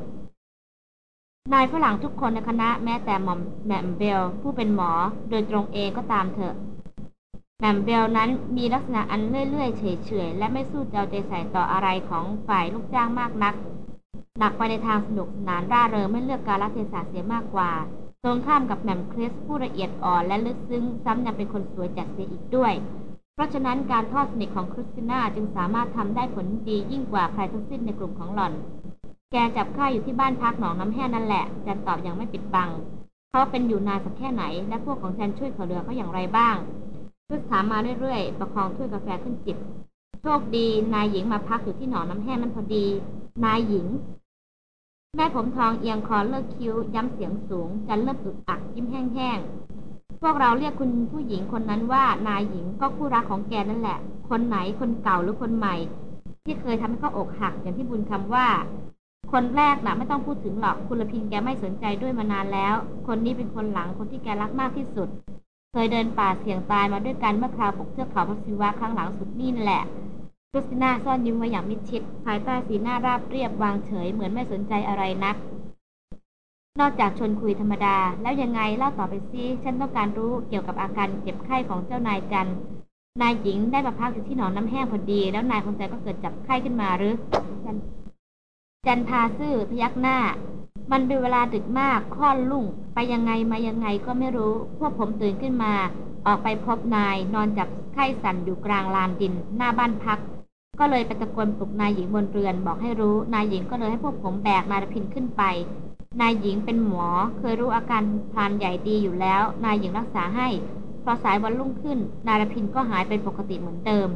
Speaker 2: นายฝรั่งทุกคนในคณะแม้แต่หม่อมแมมเบล ผู้เป็นหมอโดยตรงเองก็ตามเถอะแมมเบลนั้นมีลักษณะอันเรื่อยๆเฉยๆและไม่สู้เอาใจใส่ต่ออะไรของฝ่ายลูกจ้างมากนัก หนักไปในทางสนุกสนานร่าเริงไม่เลือกการรัเทศะเสียมากกว่า ตรงข้ามกับแหม่มคริสผู้ละเอียดอ่อนและลึกซึ้งซ้ำยังเป็นคนสวยจัดเสียอีกด้วย เพราะฉะนั้นการทอดสนิทของคริสติน่าจึงสามารถทำได้ผลดียิ่งกว่าใครทั้งสิ้นในกลุ่มของหล่อน แกจับข้าอยู่ที่บ้านพักหนองน้ำแห้นั่นแหละจันตอบอย่างไม่ปิดบังเขาเป็นอยู่นานสักแค่ไหน และพวกของจันช่วยเขาเรือเขาอย่างไรบ้างคริสถามมาเรื่อยๆ ประคองถ้วยกาแฟขึ้นจิบ โชคดี นายหญิงมาพักอยู่ที่หนองน้ำแห้นั้นพอดี นายหญิง แม่ผมทองเอียงคอเลิกคิ้ว ย้ำเสียงสูง จันเริ่มอึกอักยิ้มแห้งๆ พวกเราเรียกคุณผู้หญิงคนนั้นว่านายหญิงก็คู่รักของแกนั่นแหละ คนไหนคนเก่าหรือคนใหม่ ที่เคยทำให้เขาอกหักอย่างที่บุญคำว่า คนแรกนะไม่ต้องพูดถึงหรอกคุณละพินแกไม่สนใจด้วยมานานแล้ว คนนี้เป็นคนหลังคนที่แกรักมากที่สุด เคยเดินป่าเสี่ยงตายมาด้วยกันเมื่อคราวปกเทือกเขาพระศิวะครั้งหลังสุดนี่นั่นแหละ คริสติน่าซ่อนยิ้มไว้อย่างมิดชิด ภายใต้สีหน้าราบเรียบวางเฉย เหมือนไม่สนใจอะไรนัก นอกจากชวนคุยธรรมดา แล้วยังไงเล่าต่อไปซิฉันต้องการรู้เกี่ยวกับอาการเจ็บไข้ของเจ้านายจัน นายหญิงได้มาพักอยู่ที่หนองน้ำแห้งพอดี แล้วนายคนใจก็เกิดจับไข้ขึ้นมาหรือจันจันพาซื่อพยักหน้า มันเป็นเวลาดึกมากค่อนลุ่ง ไปยังไงมายังไงก็ไม่รู้ พวกผมตื่นขึ้นมา ออกไปพบนายนอนจับไข้สั่นอยู่กลางลานดิน หน้าบ้านพัก ก็เลยไปตะโกนปลุกนายหญิงบนเรือน บอกให้รู้ นายหญิงก็เลยให้พวกผมแบกนายพินขึ้นไป นายหญิงเป็นหมอ เคยรู้อาการพลานใหญ่ดีอยู่แล้ว นายหญิงรักษาให้ พอสายวันรุ่งขึ้น นายพินก็หายเป็นปกติเหมือนเดิม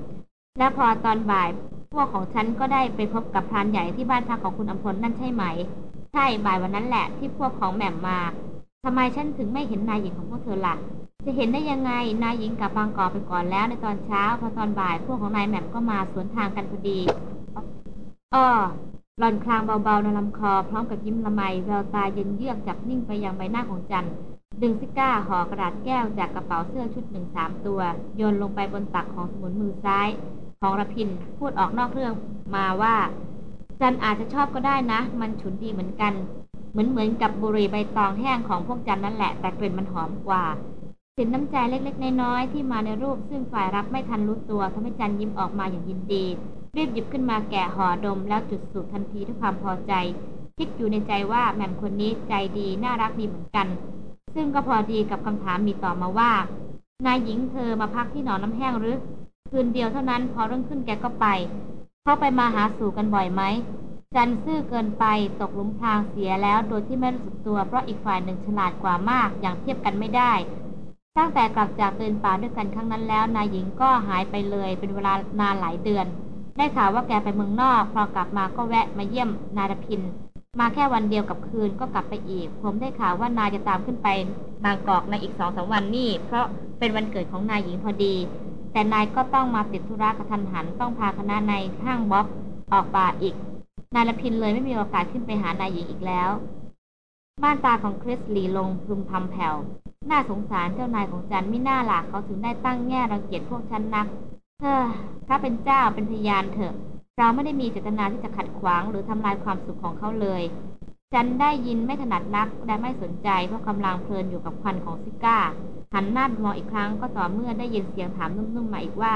Speaker 2: และพอตอนบ่าย พวกของฉันก็ได้ไปพบกับพรานใหญ่ที่บ้านพักของคุณอำพลนั่นใช่ไหม ใช่บ่ายวันนั้นแหละที่พวกของแหม่มมาทำไมฉันถึงไม่เห็นนายหญิงของพวกเธอละ่ะ จะเห็นได้ยังไงนายหญิงกับบางกอกไปก่อนแล้วในตอนเช้า พอตอนบ่ายพวกของนายแหม่มก็มาสวนทางกันพอดีอ้อหล่อนคลางเบาๆในลำคอ พร้อมกับยิ้มละไมแววตาเย็นเยือกจับนิ่งไปยังใบหน้าของจันดึงซิก้าห่อกระดาษแก้วจากกระเป๋าเสื้อชุดหนึ่งสามตัว โยนลงไปบนตักของสมุนมือซ้าย ของระพินพูดออกนอกเรื่องมาว่า จันอาจจะชอบก็ได้นะ มันฉุนดีเหมือนกัน เหมือนเหมือนกับบุหรี่ใบตองแห้งของพวกจันนั่นแหละ แต่กลิ่นมันหอมกว่า สินน้ำใจเล็กๆ น้อยๆที่มาในรูป ซึ่งฝ่ายรับไม่ทันรู้ตัวทำให้จันยิ้มออกมาอย่างยินดี รีบหยิบขึ้นมาแกะห่อดมแล้วจุดสูบทันทีด้วยความพอใจ คิดอยู่ในใจว่าแหม่มคนนี้ใจดีน่ารักดีเหมือนกัน ซึ่งก็พอดีกับคำถามมีต่อมาว่า นายหญิงเธอมาพักที่หนองน้ำแห้งหรือ คืนเดียวเท่านั้นพอเรื่องขึ้นแกก็ไป เข้าไปมาหาสู่กันบ่อยไหมจันซื่อเกินไปตกหลุมพรางเสียแล้ว โดยที่ไม่รู้สึกตัวเพราะอีกฝ่ายหนึ่งฉลาดกว่ามากอย่างเทียบกันไม่ได้ ตั้งแต่กลับจากเดินป่าด้วยกันครั้งนั้นแล้ว นายหญิงก็หายไปเลย เป็นเวลานานหลายเดือน ได้ข่าวว่าแกไปเมืองนอก พอกลับมาก็แวะมาเยี่ยมนายรพิน มาแค่วันเดียวกับคืนก็กลับไปอีก ผมได้ข่าวว่านายจะตามขึ้นไปบางกอกในอีกสองสาวันนี่ เพราะเป็นวันเกิดของนายหญิงพอดี แต่นายก็ต้องมาติดธุระกระทันหัน ต้องพาคณะในห้างบ๊อบออกป่าอีก นายรพินเลยไม่มีโอกาสขึ้นไปหานายหญิงอีกแล้ว ม่านตาของคริสหลีลงพึมพำแผ่ว น่าสงสารเจ้านายของจันไม่น่าหลากเขาถึงได้ตั้งแง่รังเกียจพวกฉันนักเฮ้อถ้าเป็นเจ้าเป็นพยานเถอะ เราไม่ได้มีเจตนาที่จะขัดขวางหรือทำลายความสุขของเขาเลย จันได้ยินไม่ถนัดนักและไม่สนใจเพราะกำลังเพลินอยู่กับควันของซิก้า หันหน้ามองอีกครั้งก็ต่อเมื่อได้ยินเสียงถามนุ่มๆมาอีกว่า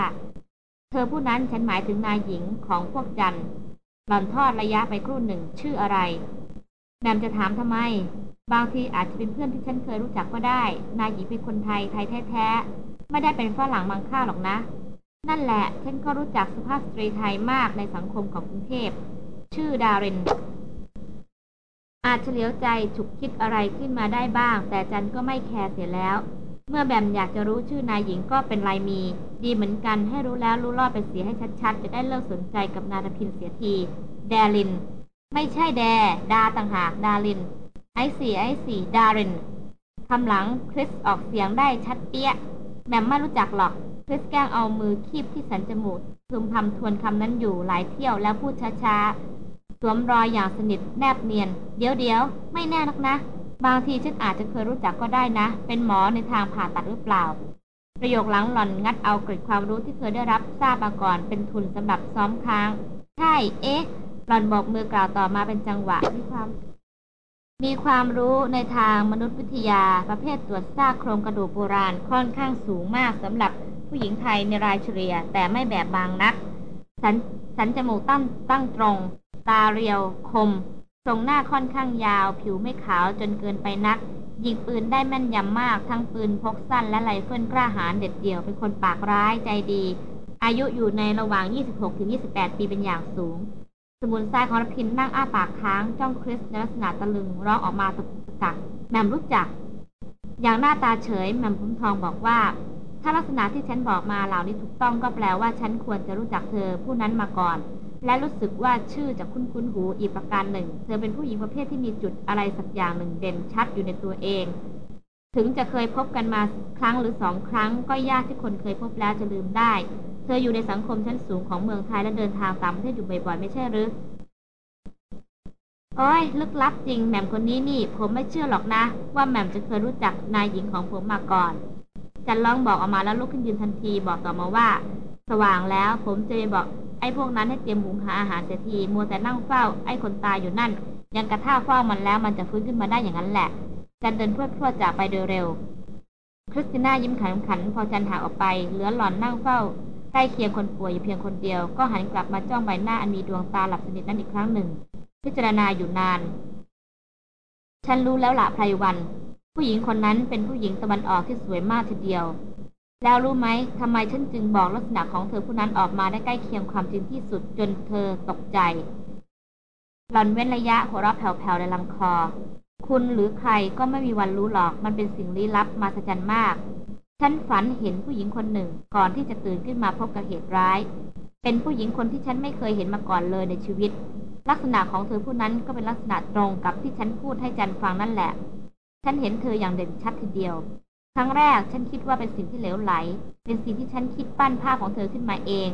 Speaker 2: เธอผู้นั้นฉันหมายถึงนายหญิงของพวกจันหล่อนทอดระยะไปครู่หนึ่งชื่ออะไร แมมจะถามทำไม บางทีอาจจะเป็นเพื่อนที่ฉันเคยรู้จักก็ได้ นายหญิงเป็นคนไทยไทยแท้ๆ ไม่ได้เป็นฝรั่งมังค่าหรอกนะ นั่นแหละ ฉันก็รู้จักสุภาพสตรีไทยมากในสังคมของกรุงเทพ ชื่อดาริน อาจเฉลียวใจฉุกคิดอะไรขึ้นมาได้บ้าง แต่จันก็ไม่แคร์เสียแล้ว เมื่อแบมอยากจะรู้ชื่อนายหญิงก็เป็นไรมี ดีเหมือนกันให้รู้แล้วรู้รอดไปเสียให้ชัดๆ จะได้เลิกสนใจกับนายพินเสียที แดริน ไม่ใช่แด ดาต่างหาก ดาริน ไอสี่ไอสี่ดาริน คำหลังคริสออกเสียงได้ชัดเปี้ยแหม่มไม่รู้จักหรอก คริสแกล้งเอามือคีบที่สันจมูกพึมพำทวนคำนั้นอยู่หลายเที่ยวแล้วพูดช้าๆ สวมรอยอย่างสนิทแนบเนียน เดี๋ยวเดี๋ยวไม่แน่นักนะ บางทีฉันอาจจะเคยรู้จักก็ได้นะ เป็นหมอในทางผ่าตัดหรือเปล่า ประโยคหลังหล่อนงัดเอาเกร็ดความรู้ที่เคยได้รับทราบมาก่อนเป็นทุนสำหรับซ้อมค้าง ใช่ เอ๊ะ หล่อนบอกมือกล่าวต่อมาเป็นจังหวะมีความ มีความรู้ในทางมนุษยวิทยาประเภทตรวจซากโครงกระดูกโบราณค่อนข้างสูงมากสำหรับผู้หญิงไทยในรายเฉลี่ยแต่ไม่แบบบางนัก สันสันจมูกตั้งตั้งตรง ตาเรียวคม ทรงหน้าค่อนข้างยาว ผิวไม่ขาวจนเกินไปนัก ยิงปืนได้แม่นยำมาก ทั้งปืนพกสั้นและไรเฟิลกล้าหาญเด็ดเดี่ยว เป็นคนปากร้ายใจดี อายุอยู่ในระหว่าง 26-28 ปีเป็นอย่างสูง สมุนซ้ายของรพินนั่งอ้าปากค้างจ้องคริสในลักษณะตะลึงร้องออกมาตะกุกตักแหม่มรู้จัก อย่างหน้าตาเฉยแหม่มพุ่มทองบอกว่า ถ้าลักษณะที่ฉันบอกมาเหล่านี้ถูกต้องก็แปลว่าฉันควรจะรู้จักเธอผู้นั้นมาก่อน และรู้สึกว่าชื่อจะคุ้นคุ้นหูอีกประการหนึ่ง เธอเป็นผู้หญิงประเภทที่มีจุดอะไรสักอย่างหนึ่งเด่นชัดอยู่ในตัวเอง ถึงจะเคยพบกันมาครั้งหรือสองครั้ง ก็ยากที่คนเคยพบแล้วจะลืมได้ เธออยู่ในสังคมชั้นสูงของเมืองไทยและเดินทางต่างประเทศอยู่บ่อยๆ ไม่ใช่หรือ โอ้ยลึกลับจริงแหม่มคนนี้นี่ ผมไม่เชื่อหรอกนะ ว่าแหม่มจะเคยรู้จักนายหญิงของผมมาก่อน จันร้องบอกออกมาแล้วลุกขึ้นยืนทันทีบอกต่อมาว่า สว่างแล้วผมจะไปบอกไอ้พวกนั้นให้เตรียมหุงหาอาหารเสียที มัวแต่นั่งเฝ้า ไอ้คนตายอยู่นั่น ยังกระท่าเฝ้ามันแล้วมันจะฟื้นขึ้นมาได้อย่างนั้นแหละ จันเดินพรวดพรวดจากไปโดยเร็ว คริสติน่ายิ้มขันขัน พอจันหางออกไป เหลือหล่อนนั่งเฝ้า ใกล้เคียงคนป่วยอยู่เพียงคนเดียว ก็หันกลับมาจ้องใบหน้าอันมีดวงตาหลับสนิทนั้นอีกครั้งหนึ่ง พิจารณาอยู่นาน ฉันรู้แล้วละไพรวัน ผู้หญิงคนนั้นเป็นผู้หญิงตะวันออกที่สวยมากทีเดียว แล้วรู้ไหมทำไมฉันจึงบอกลักษณะของเธอผู้นั้นออกมาได้ใกล้เคียงความจริงที่สุดจนเธอตกใจหล่อนเว้นระยะหัวเราะแผ่วๆในลำคอ คุณหรือใครก็ไม่มีวันรู้หรอก มันเป็นสิ่งลี้ลับมาสจันมาก ฉันฝันเห็นผู้หญิงคนหนึ่งก่อนที่จะตื่นขึ้นมาพบกับเหตุร้าย เป็นผู้หญิงคนที่ฉันไม่เคยเห็นมาก่อนเลยในชีวิต ลักษณะของเธอผู้นั้นก็เป็นลักษณะตรงกับที่ฉันพูดให้จันฟังนั่นแหละ ฉันเห็นเธออย่างเด่นชัดทีเดียว ครั้งแรกฉันคิดว่าเป็นสิ่งที่เหลวไหล เป็นสิ่งที่ฉันคิดปั้นภาพของเธอขึ้นมาเอง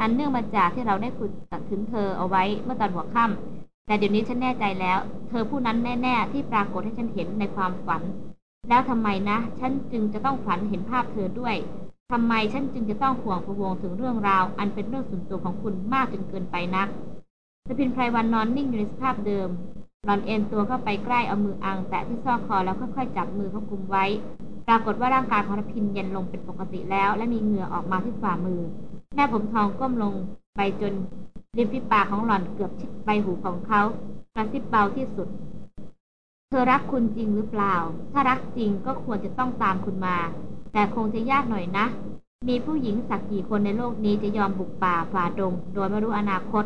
Speaker 2: อันเนื่องมาจากที่เราได้คุยถึงเธอเอาไว้เมื่อตอนหัวค่ำแต่เดี๋ยวนี้ฉันแน่ใจแล้ว เธอผู้นั้นแน่ ๆ ที่ปรากฏให้ฉันเห็นในความฝัน แล้วทำไมนะ ฉันจึงจะต้องฝันเห็นภาพเธอด้วยทำไมฉันจึงจะต้องห่วงพะวงถึงเรื่องราว อันเป็นเรื่องส่วนตัวของคุณมากจนเกินไปนักสพินไพรวันนอนนิ่งอยู่ในสภาพเดิมหลอนเอ็นตัวเข้าไปใกล้เอามืออัง แตะที่ซอกคอแล้วค่อยๆจับมือเขากุมไว้ ปรากฏว่าร่างกายของรพินเย็นลงเป็นปกติแล้ว และมีเหงื่อออกมาที่ฝ่ามือ แม่ผมทองก้มลงไปจนริมฝีปากของหล่อนเกือบชิดใบหูของเขากระซิบเบาที่สุด เธอรักคุณจริงหรือเปล่า ถ้ารักจริงก็ควรจะต้องตามคุณมา แต่คงจะยากหน่อยนะ มีผู้หญิงสักกี่คนในโลกนี้จะยอมบุกป่าฝ่าดง โดยไม่รู้อนาคต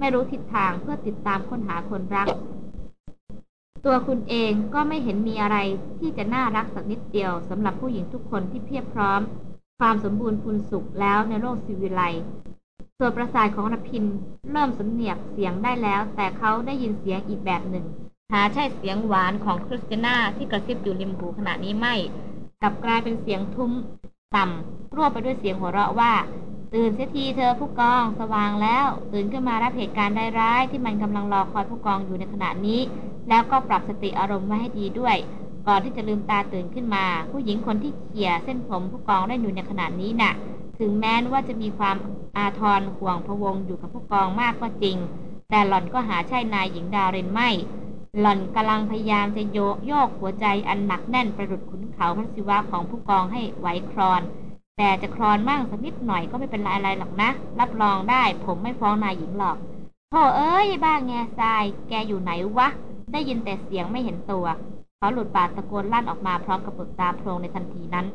Speaker 2: ไม่รู้ทิศทางเพื่อติดตามค้นหาคนรัก ตัวคุณเองก็ไม่เห็นมีอะไรที่จะน่ารักสักนิดเดียวสำหรับผู้หญิงทุกคนที่เพียบพร้อม ความสมบูรณ์พูนสุขแล้วในโลกสิวิไลส่วนประสาทของรพินเริ่มสำเนียกเสียงได้แล้ว แต่เขาได้ยินเสียงอีกแบบหนึ่ง หาใช่เสียงหวานของคริสติน่าที่กระซิบอยู่ริมหูขณะนี้ไม่ กลับกลายเป็นเสียงทุ้มต่ำร่วมไปด้วยเสียงหัวเราะว่า ตื่นเสียทีเธอผู้กองสว่างแล้ว ตื่นขึ้นมารับเหตุการณ์ร้ายๆที่มันกำลังรอคอยผู้กองอยู่ในขณะนี้ แล้วก็ปรับสติอารมณ์ไว้ให้ดีด้วย ก่อนที่จะลืมตาตื่นขึ้นมา ผู้หญิงคนที่เขี่ยเส้นผมผู้กองได้อยู่ในขณะนี้น่ะ ถึงแม้ว่าจะมีความอาทรห่วงพะวงอยู่กับผู้กองมากก็จริง แต่หล่อนก็หาใช่นายหญิงดาวเรนไม่ หล่อนกำลังพยายามจะโยกโยกหัวใจอันหนักแน่นประดุดขุนเขาพระศิวะของผู้กองให้ไหวคลอน แต่จะคลอนมั่งสักนิดหน่อยก็ไม่เป็นไรอะไรหรอกนะ รับรองได้ผมไม่ฟ้องนายหญิงหรอกโธ่เอ้ย บ้าแง่ทราย แกอยู่ไหนวะ ได้ยินแต่เสียงไม่เห็นตัว เขาหลุดปากตะโกนลั่นออกมาพร้อมกับเปิดตาโพรงในทันทีนั้น